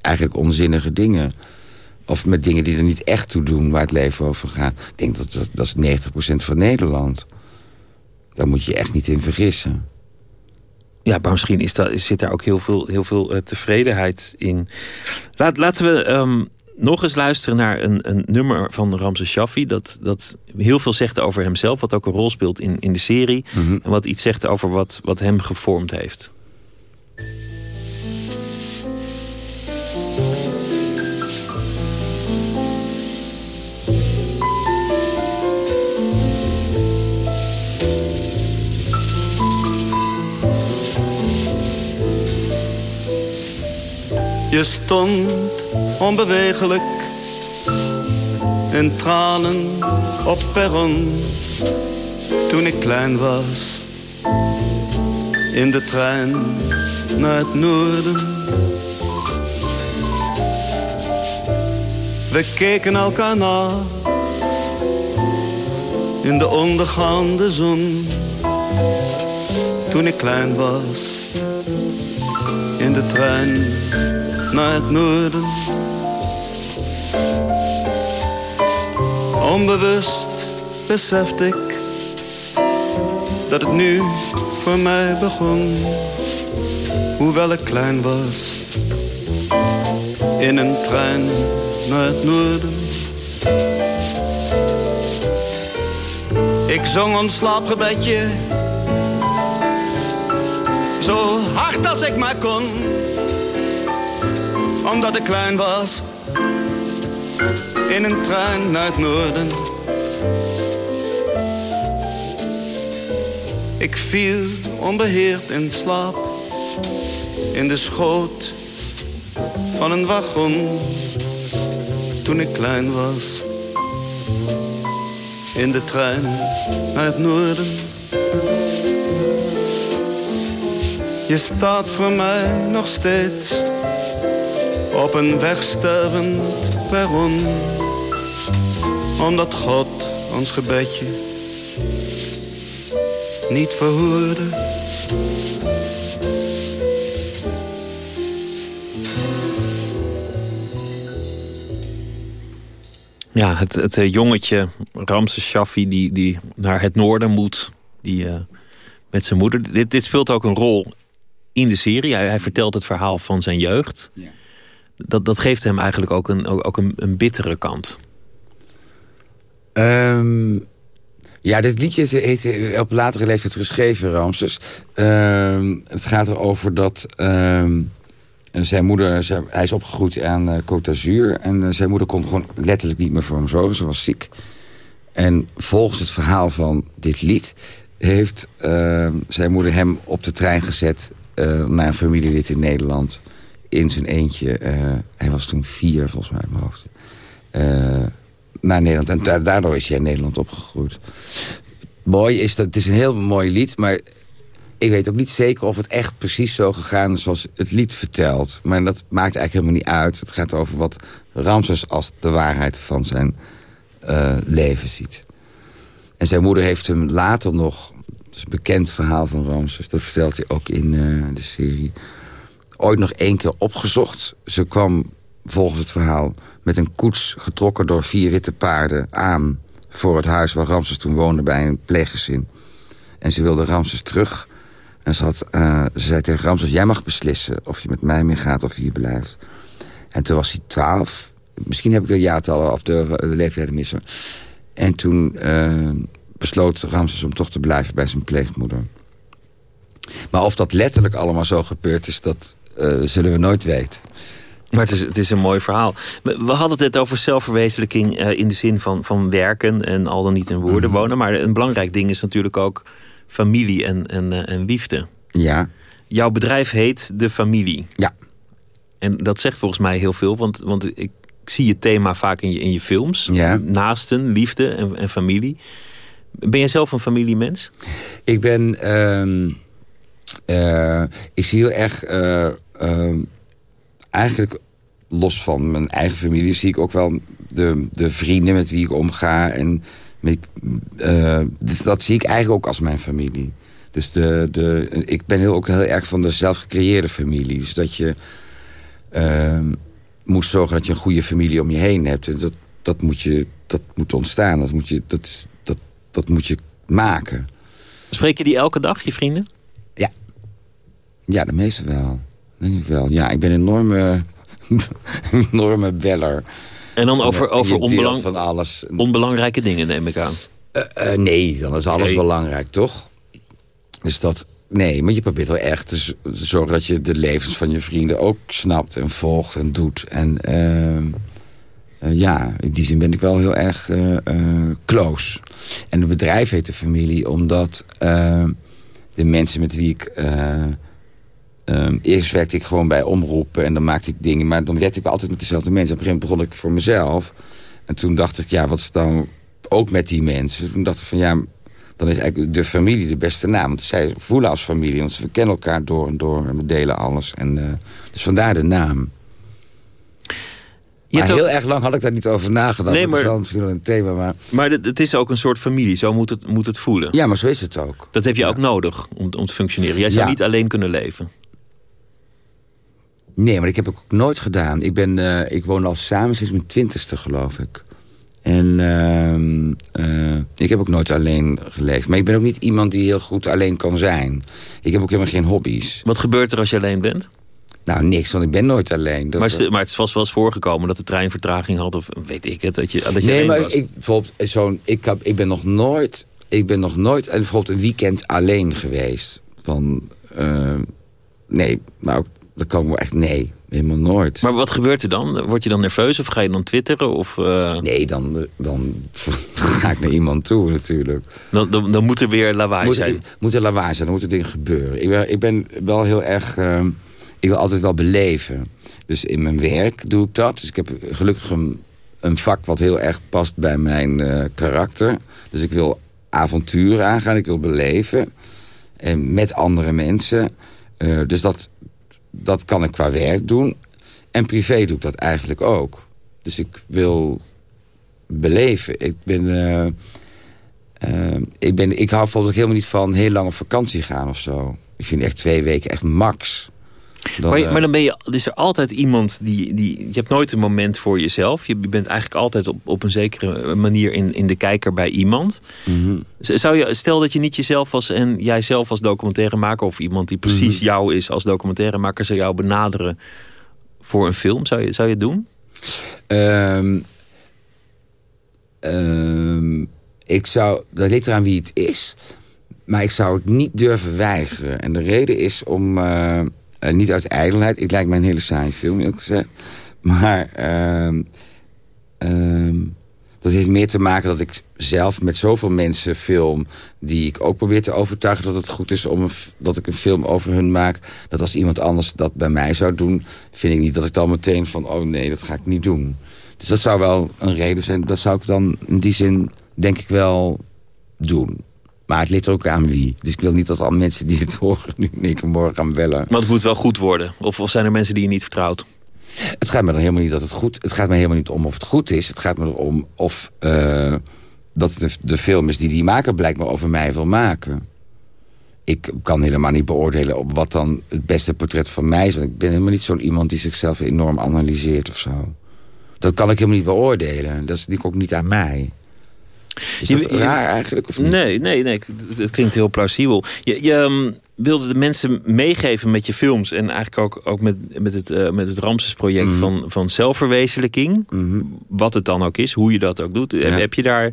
eigenlijk onzinnige dingen. Of met dingen die er niet echt toe doen waar het leven over gaat. Ik denk dat dat, dat is 90% van Nederland. Daar moet je echt niet in vergissen. Ja, maar misschien is dat, zit daar ook heel veel, heel veel eh, tevredenheid in. Laat, laten we ehm, nog eens luisteren naar een, een nummer van Ramses Shaffi... Dat, dat heel veel zegt over hemzelf, wat ook een rol speelt in, in de serie... en wat iets zegt over wat, wat hem gevormd heeft. Je stond onbewegelijk in tranen op perron toen ik klein was. In de trein naar het noorden. We keken elkaar na in de ondergaande zon. Toen ik klein was, in de trein naar het noorden. Onbewust besefte ik dat het nu voor mij begon. Hoewel ik klein was, in een trein naar het noorden. Ik zong ons slaapgebedje, zo hard als ik maar kon. Omdat ik klein was, in een trein naar het noorden. Ik viel onbeheerd in slaap, in de schoot van een wagon. Toen ik klein was, in de trein naar het noorden. Je staat voor mij nog steeds op een wegstervend perron. Omdat God ons gebedje niet verhoorde. Ja, het, het uh, jongetje Ramses Shaffi die, die naar het noorden moet. Die, uh, met zijn moeder. Dit, dit speelt ook een rol in de serie. Hij, hij vertelt het verhaal van zijn jeugd. Ja. Dat, dat geeft hem eigenlijk ook een, ook, een, een bittere kant. Um, ja, dit liedje heeft op latere leeftijd geschreven, Ramses. Um, het gaat erover dat... Um, zijn moeder, hij is opgegroeid aan uh, Côte d'Azur. En uh, zijn moeder kon gewoon letterlijk niet meer voor hem zorgen. Ze was ziek. En volgens het verhaal van dit lied... heeft zijn moeder hem op de trein gezet... naar een familielid in Nederland. In zijn eentje. hij was toen vier, volgens mij, in mijn hoofd. naar Nederland. En daardoor is hij in Nederland opgegroeid. Mooi is dat... Het is een heel mooi lied, maar ik weet ook niet zeker of het echt precies zo gegaan is zoals het lied vertelt. Maar dat maakt eigenlijk helemaal niet uit. Het gaat over wat Ramses als de waarheid van zijn uh, leven ziet. En zijn moeder heeft hem later nog... Het is een bekend verhaal van Ramses. Dat vertelt hij ook in de serie. Ooit nog één keer opgezocht. Ze kwam volgens het verhaal met een koets getrokken door vier witte paarden aan... voor het huis waar Ramses toen woonde bij een pleeggezin. En ze wilde Ramses terug en ze, had, uh, ze zei tegen Ramses, jij mag beslissen of je met mij meegaat of hier blijft. En toen was hij twaalf. Misschien heb ik de jaartallen of de, de leeftijden missen. En toen uh, besloot Ramses om toch te blijven bij zijn pleegmoeder. Maar of dat letterlijk allemaal zo gebeurd is, dat uh, zullen we nooit weten. Maar het is, het is een mooi verhaal. We hadden het over zelfverwezenlijking uh, in de zin van, van werken... en al dan niet in woorden wonen. Maar een belangrijk ding is natuurlijk ook familie en, en, uh, en liefde. Ja. Jouw bedrijf heet De Familie. Ja. En dat zegt volgens mij heel veel, want, want ik zie je thema vaak in je, in je films. Ja. Naasten, liefde en, en familie. Ben jij zelf een familiemens? Ik ben... Uh, ik zie heel erg... Uh, eigenlijk los van mijn eigen familie... zie ik ook wel de, de vrienden met wie ik omga... en uh, dus dat zie ik eigenlijk ook als mijn familie. Dus de, de, ik ben heel, ook heel erg van de zelfgecreëerde familie. Dus dat je uh, moet zorgen dat je een goede familie om je heen hebt. En dat, dat, moet, je, dat moet ontstaan. Dat moet, je, dat, dat, dat moet je maken. Spreek je die elke dag, je vrienden? Ja. Ja, de meeste wel. Denk ik wel. Ja, ik ben een enorme, enorme beller. En dan over, over onbelang... van alles. onbelangrijke dingen, neem ik aan. Uh, uh, nee, dan is alles nee. belangrijk, toch? Dus dat... Nee, maar je probeert wel echt te, zorgen dat je de levens van je vrienden ook snapt en volgt en doet. En uh, ja, in die zin ben ik wel heel erg close. En het bedrijf heet de familie omdat de mensen met wie ik ehm, eerst werkte ik gewoon bij omroepen en dan maakte ik dingen. Maar dan werkte ik altijd met dezelfde mensen. Op een gegeven moment begon ik voor mezelf. En toen dacht ik, ja, wat is dan ook met die mensen? Toen dacht ik van, ja, dan is eigenlijk de familie de beste naam. Want zij voelen als familie, want we kennen elkaar door en door. En we delen alles. En, eh, dus vandaar de naam. Je maar heel ook- erg lang had ik daar niet over nagedacht. Nee, Dat is maar- wel misschien wel een thema, maar... Maar het, het is ook een soort familie, zo moet het, moet het voelen. Ja, maar zo is het ook. Dat heb je ook nodig om, om te functioneren. Jij zou Ja. niet alleen kunnen leven. Nee, maar ik heb het ook nooit gedaan. Ik, ben, eh, ik woon al samen sinds mijn twintigste, geloof ik. En ehm, eh, ik heb ook nooit alleen geleefd. Maar ik ben ook niet iemand die heel goed alleen kan zijn. Ik heb ook helemaal geen hobby's. Wat gebeurt er als je alleen bent? Nou, niks, want ik ben nooit alleen. Dat, maar, het is- maar het vast wel eens voorgekomen dat de trein vertraging had... of weet ik het, dat je, dat je nee, maar was. ik, bijvoorbeeld, zo'n, ik, heb, ik ben nog nooit... Ik ben nog nooit en bijvoorbeeld een weekend alleen geweest. Van, eh, nee, maar ook, dat kan ik me echt... Nee, helemaal nooit. Maar wat gebeurt er dan? Word je dan nerveus of ga je dan twitteren? Of, eh, Nee, dan, dan ga ik naar iemand toe natuurlijk. dan, dan, dan moet er weer lawaai moet, zijn. moet er lawaai zijn, dan moet er dingen gebeuren. Ik ben, ik ben wel heel erg... ehm, ik wil altijd wel beleven. Dus in mijn werk doe ik dat. Dus ik heb gelukkig een, een vak wat heel erg past bij mijn eh, karakter. Dus ik wil avonturen aangaan, ik wil beleven. En met andere mensen. Eh, dus dat, dat kan ik qua werk doen. En privé doe ik dat eigenlijk ook. Dus ik wil beleven. Ik ben... eh, eh, ik, ben, ik hou bijvoorbeeld helemaal niet van heel lang op vakantie gaan of zo. Ik vind echt twee weken echt max. Dan, maar, eh, maar dan ben je, is er altijd iemand die, die... Je hebt nooit een moment voor jezelf. Je bent eigenlijk altijd op, op een zekere manier in, in de kijker bij iemand. mhm. Zou je, stel dat je niet jezelf was en jijzelf als documentairemaker... of iemand die precies Mhm. jou is als documentairemaker... zou jou benaderen voor een film. Zou je, zou je het doen? Ehm, ehm, ik zou, dat ligt eraan wie het is. Maar ik zou het niet durven weigeren. En de reden is om, eh, eh, niet uit ijdelheid. Ik lijkt mij een hele saaie film, eerlijk gezegd. Maar ehm, ehm, dat heeft meer te maken dat ik zelf met zoveel mensen film... die ik ook probeer te overtuigen dat het goed is om dat ik een film over hun maak. Dat als iemand anders dat bij mij zou doen... vind ik niet dat ik dan meteen van, oh nee, dat ga ik niet doen. Dus dat zou wel een reden zijn. Dat zou ik dan in die zin, denk ik wel, doen. Maar het ligt er ook aan wie. Dus ik wil niet dat al mensen die het horen... nu keer morgen gaan bellen. Maar het moet wel goed worden. Of, of zijn er mensen die je niet vertrouwt? Het gaat me dan helemaal niet dat het goed... Het gaat me helemaal niet om of het goed is. Het gaat me erom of eh, dat de, de film is die die maker blijkbaar over mij wil maken. Ik kan helemaal niet beoordelen op wat dan het beste portret van mij is. Want ik ben helemaal niet zo'n iemand die zichzelf enorm analyseert of zo. Dat kan ik helemaal niet beoordelen. Dat is natuurlijk ook niet aan mij. Is Je- dat je- raar eigenlijk of niet? Nee, nee, nee. Het, het klinkt heel plausibel. Je, je ehm, wilde de mensen meegeven met je films... en eigenlijk ook, ook met, met het, eh, met het Ramses-project Mhm. van, van zelfverwezenlijking. Wat het dan ook is, hoe je dat ook doet. Heb, heb, je daar,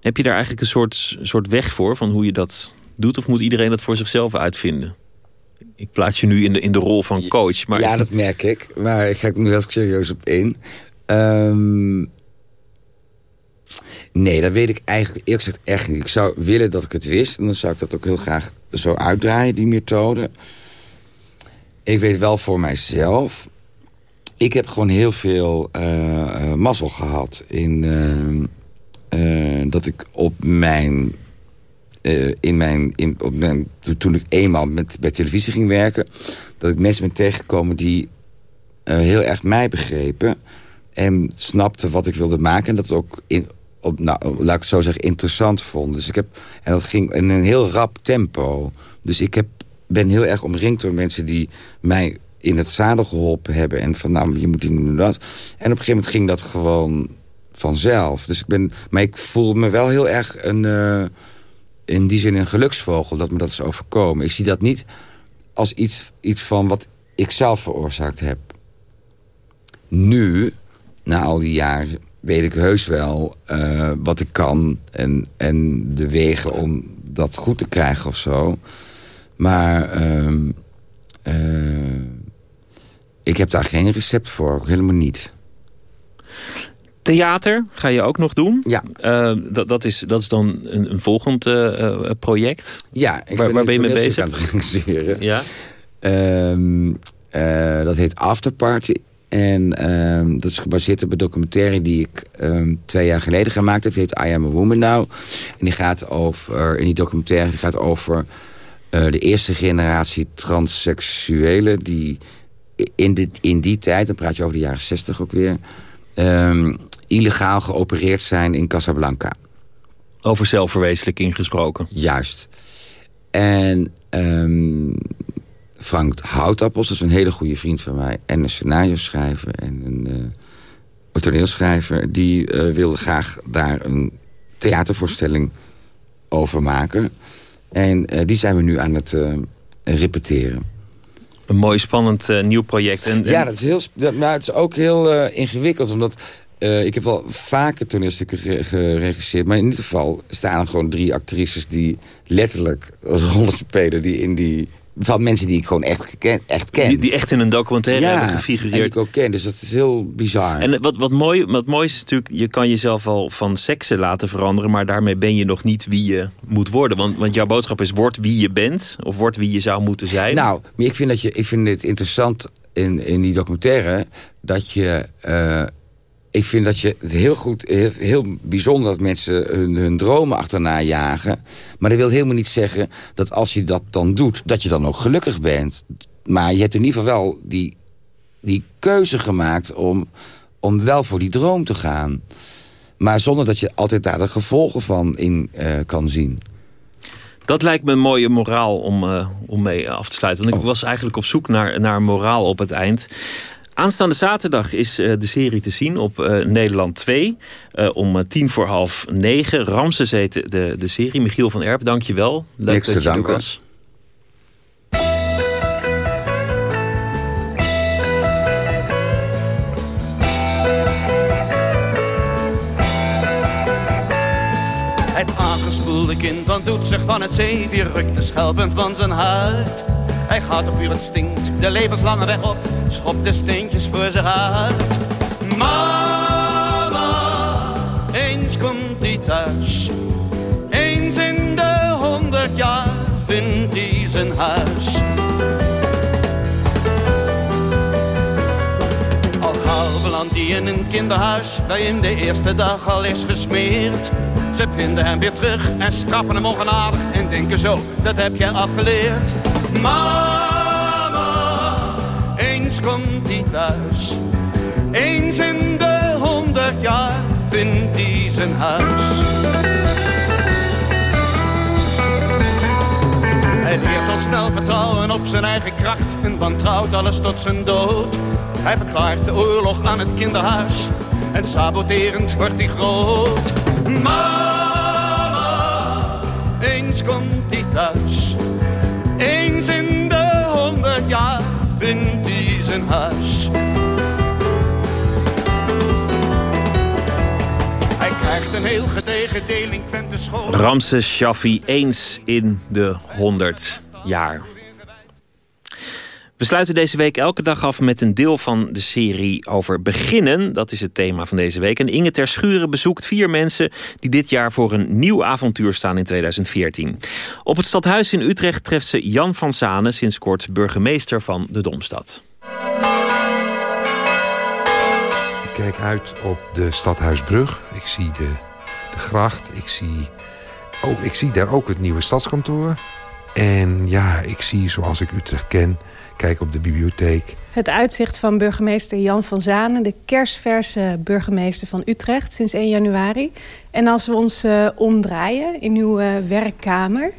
heb je daar eigenlijk een soort, soort weg voor... van hoe je dat doet? Of moet iedereen dat voor zichzelf uitvinden? Ik plaats je nu in de, in de rol van coach. Maar Ja, dat merk ik. Maar ik ga er nu wel serieus op in. Ehm, nee, dat weet ik eigenlijk eerlijk gezegd echt niet. Ik zou willen dat ik het wist. En dan zou ik dat ook heel graag zo uitdraaien, die methode. Ik weet wel voor mijzelf... Ik heb gewoon heel veel eh, mazzel gehad in... eh, dat ik op mijn in mijn, in, op mijn, toen ik eenmaal met, bij televisie ging werken... dat ik mensen ben tegengekomen die heel erg mij begrepen... en snapten wat ik wilde maken. En dat ook, in, op, nou, laat ik het zo zeggen, interessant vonden. Dus ik heb, en dat ging in een heel rap tempo. Dus ik heb, ben heel erg omringd door mensen die mij in het zadel geholpen hebben. En van, nou, je moet die doen dat. En op een gegeven moment ging dat gewoon vanzelf. Dus ik ben, maar ik voel me wel heel erg een... eh, in die zin een geluksvogel dat me dat is overkomen. Ik zie dat niet als iets, iets van wat ik zelf veroorzaakt heb. Nu, na al die jaren, weet ik heus wel eh, wat ik kan... En, en de wegen om dat goed te krijgen of zo. Maar ehm, eh, ik heb daar geen recept voor, helemaal niet. Theater ga je ook nog doen. Ja. Eh, dat, dat, is, dat is dan een, een volgend project. Ja, ik Waar- ben waar een ben je mee bezig? aan het regisseren. Ja. Ehm, eh, dat heet Afterparty. En ehm, dat is gebaseerd op een documentaire die ik ehm, twee jaar geleden gemaakt heb. Die heet I Am A Woman Now. En die gaat over, in die documentaire die gaat over uh, de eerste generatie transseksuelen... die in, dit, in die tijd, dan praat je over de jaren zestig ook weer... Um, illegaal geopereerd zijn in Casablanca. Over zelfverwezenlijking gesproken. Juist. En um, Frank Houtappels, dat is een hele goede vriend van mij... en een scenario schrijver en een, uh, een toneelschrijver... die uh, wilde graag daar een theatervoorstelling over maken. En uh, die zijn we nu aan het repeteren. Een mooi spannend nieuw project. En, en... Ja, dat is heel, maar het is ook heel ingewikkeld, omdat... Ik heb wel vaker toneelstukken geregisseerd. Maar in ieder geval staan er gewoon drie actrices... die letterlijk rollen spelen... die in die van mensen die ik gewoon echt, ken, echt ken. Die, die echt in een documentaire ja, hebben gefigureerd. die ik ook ken. Dus dat is heel bizar. En wat, wat, mooi, wat mooi is natuurlijk... je kan jezelf wel van seksen laten veranderen... maar daarmee ben je nog niet wie je moet worden. Want, want jouw boodschap is... word wie je bent. Of word wie je zou moeten zijn. Nou, maar ik vind, dat je, ik vind het interessant in, in die documentaire... dat je... Uh, ik vind dat je het heel goed, heel, heel bijzonder dat mensen hun, hun, dromen achterna jagen. Maar dat wil helemaal niet zeggen dat als je dat dan doet, dat je dan ook gelukkig bent. Maar je hebt in ieder geval wel die, die keuze gemaakt om, om wel voor die droom te gaan. Maar zonder dat je altijd daar de gevolgen van in uh, kan zien. Dat lijkt me een mooie moraal om, uh, om mee af te sluiten. Want ik was eigenlijk op zoek naar, naar moraal op het eind. Aanstaande zaterdag is uh, de serie te zien op uh, Nederland 2. Uh, om tien voor half negen. Ramses heet de, de serie. Michiel van Erp, dank je wel. Leuk Niks dat je danken. er was. Het aangespoelde kind dan doet zich van het zeefje, rukt de schelpen van zijn huid. Hij gaat op uur instinct de levenslange weg op, schopt de steentjes voor zich uit. Mama, eens komt hij thuis. Eens in de honderd jaar vindt hij zijn huis. Al gauw belandt hij in een kinderhuis, waarin de eerste dag al is gesmeerd. Ze vinden hem weer terug en straffen hem ongenadig en denken zo, dat heb jij afgeleerd. Mama, eens komt hij thuis. Eens in de honderd jaar vindt hij zijn huis. Hij leert al snel vertrouwen op zijn eigen kracht en wantrouwt alles tot zijn dood. Hij verklaart de oorlog aan het kinderhuis en saboterend wordt hij groot. Mama, eens komt hij thuis. Eens in de honderd jaar vindt hij zijn huis. Hij krijgt een heel gedegen delinquente school. Ramses Shaffi eens in de honderd jaar. We sluiten deze week elke dag af met een deel van de serie over beginnen. Dat is het thema van deze week. En Inge Ter Schuren bezoekt vier mensen die dit jaar voor een nieuw avontuur staan in 2014. Op het stadhuis in Utrecht treft ze Jan van Zanen, sinds kort burgemeester van de Domstad. Ik kijk uit op de Stadhuisbrug. Ik zie de, de gracht. Ik zie, oh, ik zie daar ook het nieuwe stadskantoor. En ja, ik zie zoals ik Utrecht ken Kijk op de bibliotheek. Het uitzicht van burgemeester Jan van Zanen... de kerstverse burgemeester van Utrecht sinds 1 januari. En als we ons uh, omdraaien in uw uh, werkkamer,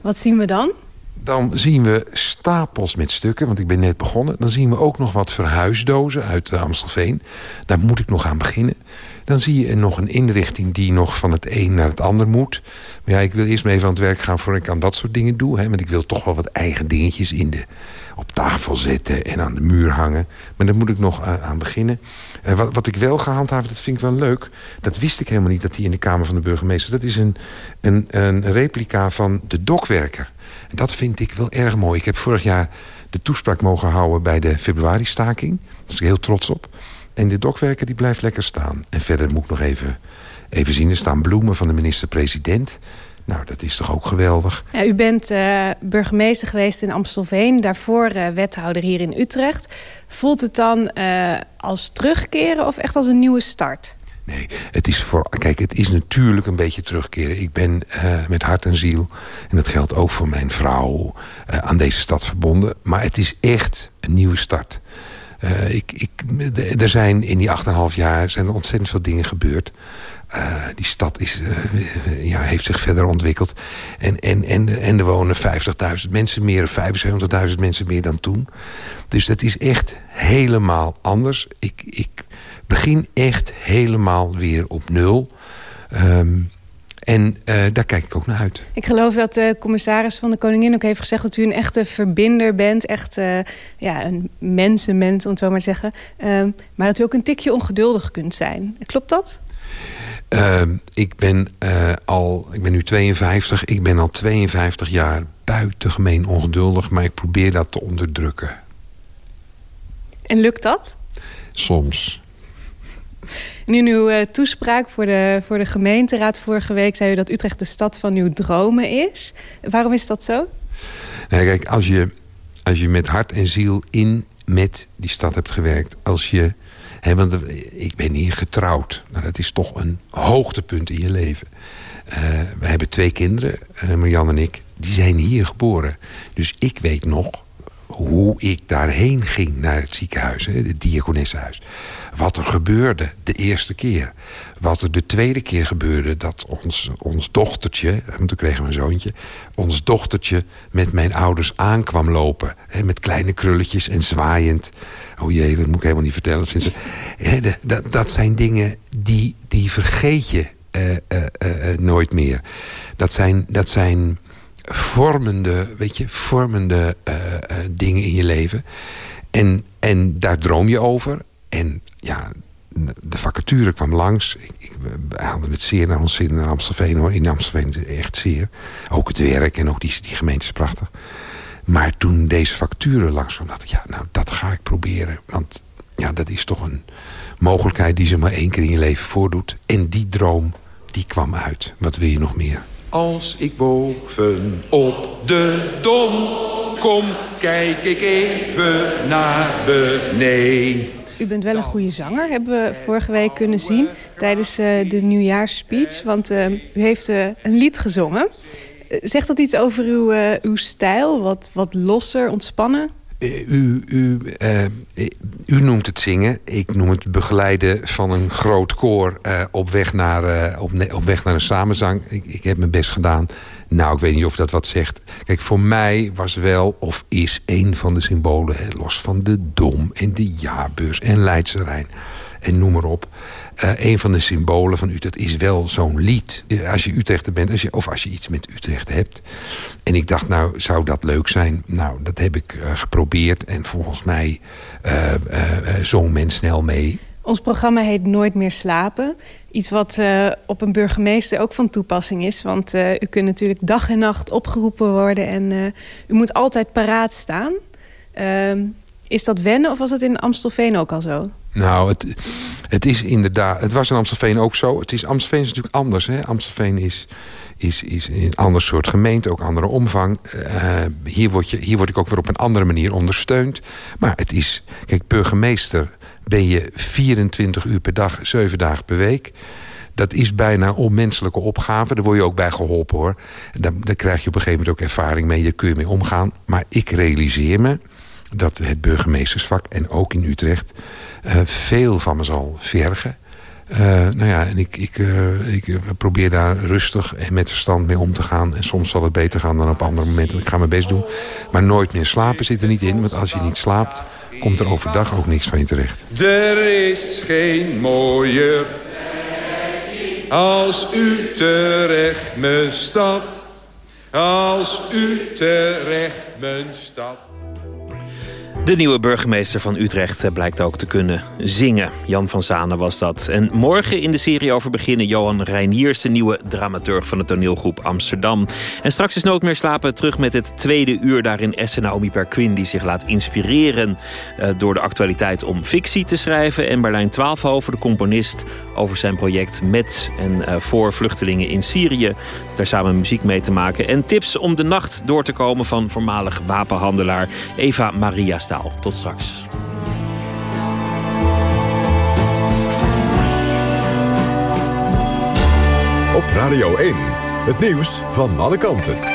wat zien we dan? Dan zien we stapels met stukken, want ik ben net begonnen. Dan zien we ook nog wat verhuisdozen uit Amstelveen. Daar moet ik nog aan beginnen. Dan zie je nog een inrichting die nog van het een naar het ander moet. Maar ja, ik wil eerst maar even aan het werk gaan voor ik aan dat soort dingen doe. Hè, want ik wil toch wel wat eigen dingetjes in de op tafel zetten en aan de muur hangen. Maar daar moet ik nog aan beginnen. Uh, wat, wat ik wel gehandhaafd, dat vind ik wel leuk. Dat wist ik helemaal niet, dat die in de Kamer van de Burgemeester... dat is een, een, een replica van de dokwerker. En dat vind ik wel erg mooi. Ik heb vorig jaar de toespraak mogen houden bij de februari-staking. Daar ben ik heel trots op. En de dokwerker die blijft lekker staan. En verder moet ik nog even, even zien. Er staan bloemen van de minister-president Nou, dat is toch ook geweldig. Ja, u bent uh, burgemeester geweest in Amstelveen, daarvoor uh, wethouder hier in Utrecht. Voelt het dan uh, als terugkeren of echt als een nieuwe start? Nee, het is voor. Kijk, het is natuurlijk een beetje terugkeren. Ik ben uh, met hart en ziel, en dat geldt ook voor mijn vrouw, uh, aan deze stad verbonden. Maar het is echt een nieuwe start. Uh, ik, ik, er zijn in die 8,5 jaar zijn er ontzettend veel dingen gebeurd. die stad is, ja, heeft zich verder ontwikkeld. En, en, en, en er wonen 50.000 mensen meer, of 75.000 mensen meer dan toen. Dus dat is echt helemaal anders. Ik, ik begin echt helemaal weer op nul. Um, en uh, daar kijk ik ook naar uit. Ik geloof dat de commissaris van de Koningin ook heeft gezegd... dat u een echte verbinder bent. Echt uh, ja, een mensenmens, om het zo maar te zeggen. Uh, maar dat u ook een tikje ongeduldig kunt zijn. Klopt dat? Ehm, ik, ben, eh, al, ik ben nu 52. Ik ben al 52 jaar buitengemeen ongeduldig. Maar ik probeer dat te onderdrukken. En lukt dat? Soms. Nu in uw uh, toespraak voor de, voor de gemeenteraad vorige week... zei u dat Utrecht de stad van uw dromen is. Waarom is dat zo? Nou, kijk, als je, als je met hart en ziel in met die stad hebt gewerkt... als je... Want ik ben hier getrouwd. Nou, dat is toch een hoogtepunt in je leven. Uh, we hebben twee kinderen, uh, Marianne en ik. Die zijn hier geboren. Dus ik weet nog hoe ik daarheen ging naar het ziekenhuis, het diakonessenhuis. Wat er gebeurde de eerste keer. Wat er de tweede keer gebeurde, dat ons, ons dochtertje... want toen kregen we een zoontje... ons dochtertje met mijn ouders aankwam lopen. Met kleine krulletjes en zwaaiend. Oh jee, dat moet ik helemaal niet vertellen. Dat, dat zijn dingen die, die vergeet je uh, uh, uh, nooit meer. Dat zijn... Dat zijn vormende, weet je, vormende dingen in je leven. En, en daar droom je over. En ja, de vacature kwam langs. Ik, ik haalde het zeer naar ons zin in Amstelveen hoor. In Amstelveen echt zeer. Ook het werk en ook die, die gemeente is prachtig. Maar toen deze vacature langs kwam, dacht ik, ja, nou, dat ga ik proberen. Want ja, dat is toch een mogelijkheid die ze maar één keer in je leven voordoet. En die droom, die kwam uit. Wat wil je nog meer? Als ik boven op de dom kom, kijk ik even naar beneden. U bent wel een goede zanger, hebben we vorige week kunnen zien tijdens uh, de nieuwjaarsspeech. Want uh, u heeft uh, een lied gezongen. zegt dat iets over uw, uw stijl? Wat, wat losser, ontspannen? U, u, u noemt het zingen. Ik noem het begeleiden van een groot koor op, weg naar, uh, op, op, weg naar een samenzang. Ik, ik, heb mijn best gedaan. Nou, ik weet niet of dat wat zegt. Kijk, voor mij was wel of is een van de symbolen... Hè, los van de dom en de jaarbeurs en Leidse Rijn en noem maar op... Uh, een van de symbolen van Utrecht is wel zo'n lied. Als je Utrechter bent, als je, of als je iets met Utrecht hebt. En ik dacht, nou, zou dat leuk zijn? Nou, dat heb ik uh, geprobeerd. En volgens mij uh, zong men snel mee. Ons programma heet Nooit meer slapen. Iets wat op een burgemeester ook van toepassing is. Want u kunt natuurlijk dag en nacht opgeroepen worden. En u moet altijd paraat staan. Ehm, is dat wennen of was dat in Amstelveen ook al zo? Nou, het, het is inderdaad... Het was in Amstelveen ook zo. Het is, Amstelveen is natuurlijk anders. Hè? Amstelveen is, is, is een ander soort gemeente, ook andere omvang. Hier, word je, hier word ik ook weer op een andere manier ondersteund. Maar het is... Kijk, burgemeester ben je 24 uur per dag, 7 dagen per week... Dat is bijna onmenselijke opgave. Daar word je ook bij geholpen hoor. Daar, daar krijg je op een gegeven moment ook ervaring mee. Je kun je mee omgaan. Maar ik realiseer me dat het burgemeestersvak, en ook in Utrecht... Uh, veel van me zal vergen. Uh, nou ja, en ik, ik, uh, ik probeer daar rustig en met verstand mee om te gaan. En soms zal het beter gaan dan op andere momenten. Ik ga mijn best doen. Maar nooit meer slapen zit er niet in. Want als je niet slaapt, komt er overdag ook niks van je terecht. Er is geen mooier als Utrecht mijn stad. Als Utrecht mijn stad. De nieuwe burgemeester van Utrecht blijkt ook te kunnen zingen. Jan van Zanen was dat. En morgen in de serie over beginnen Johan Reiniers... de nieuwe dramaturg van de toneelgroep Amsterdam. En straks is Nooit meer slapen terug met het tweede uur... daarin Essen Naomi Perquin die zich laat inspireren... Uh, door de actualiteit om fictie te schrijven. En Berlijn Twaalfhoven, de componist... over zijn project met en uh, voor vluchtelingen in Syrië. Daar samen muziek mee te maken. En tips om de nacht door te komen van voormalig wapenhandelaar Eva Maria Staal. Tot straks. Op Radio 1, het nieuws van alle kanten.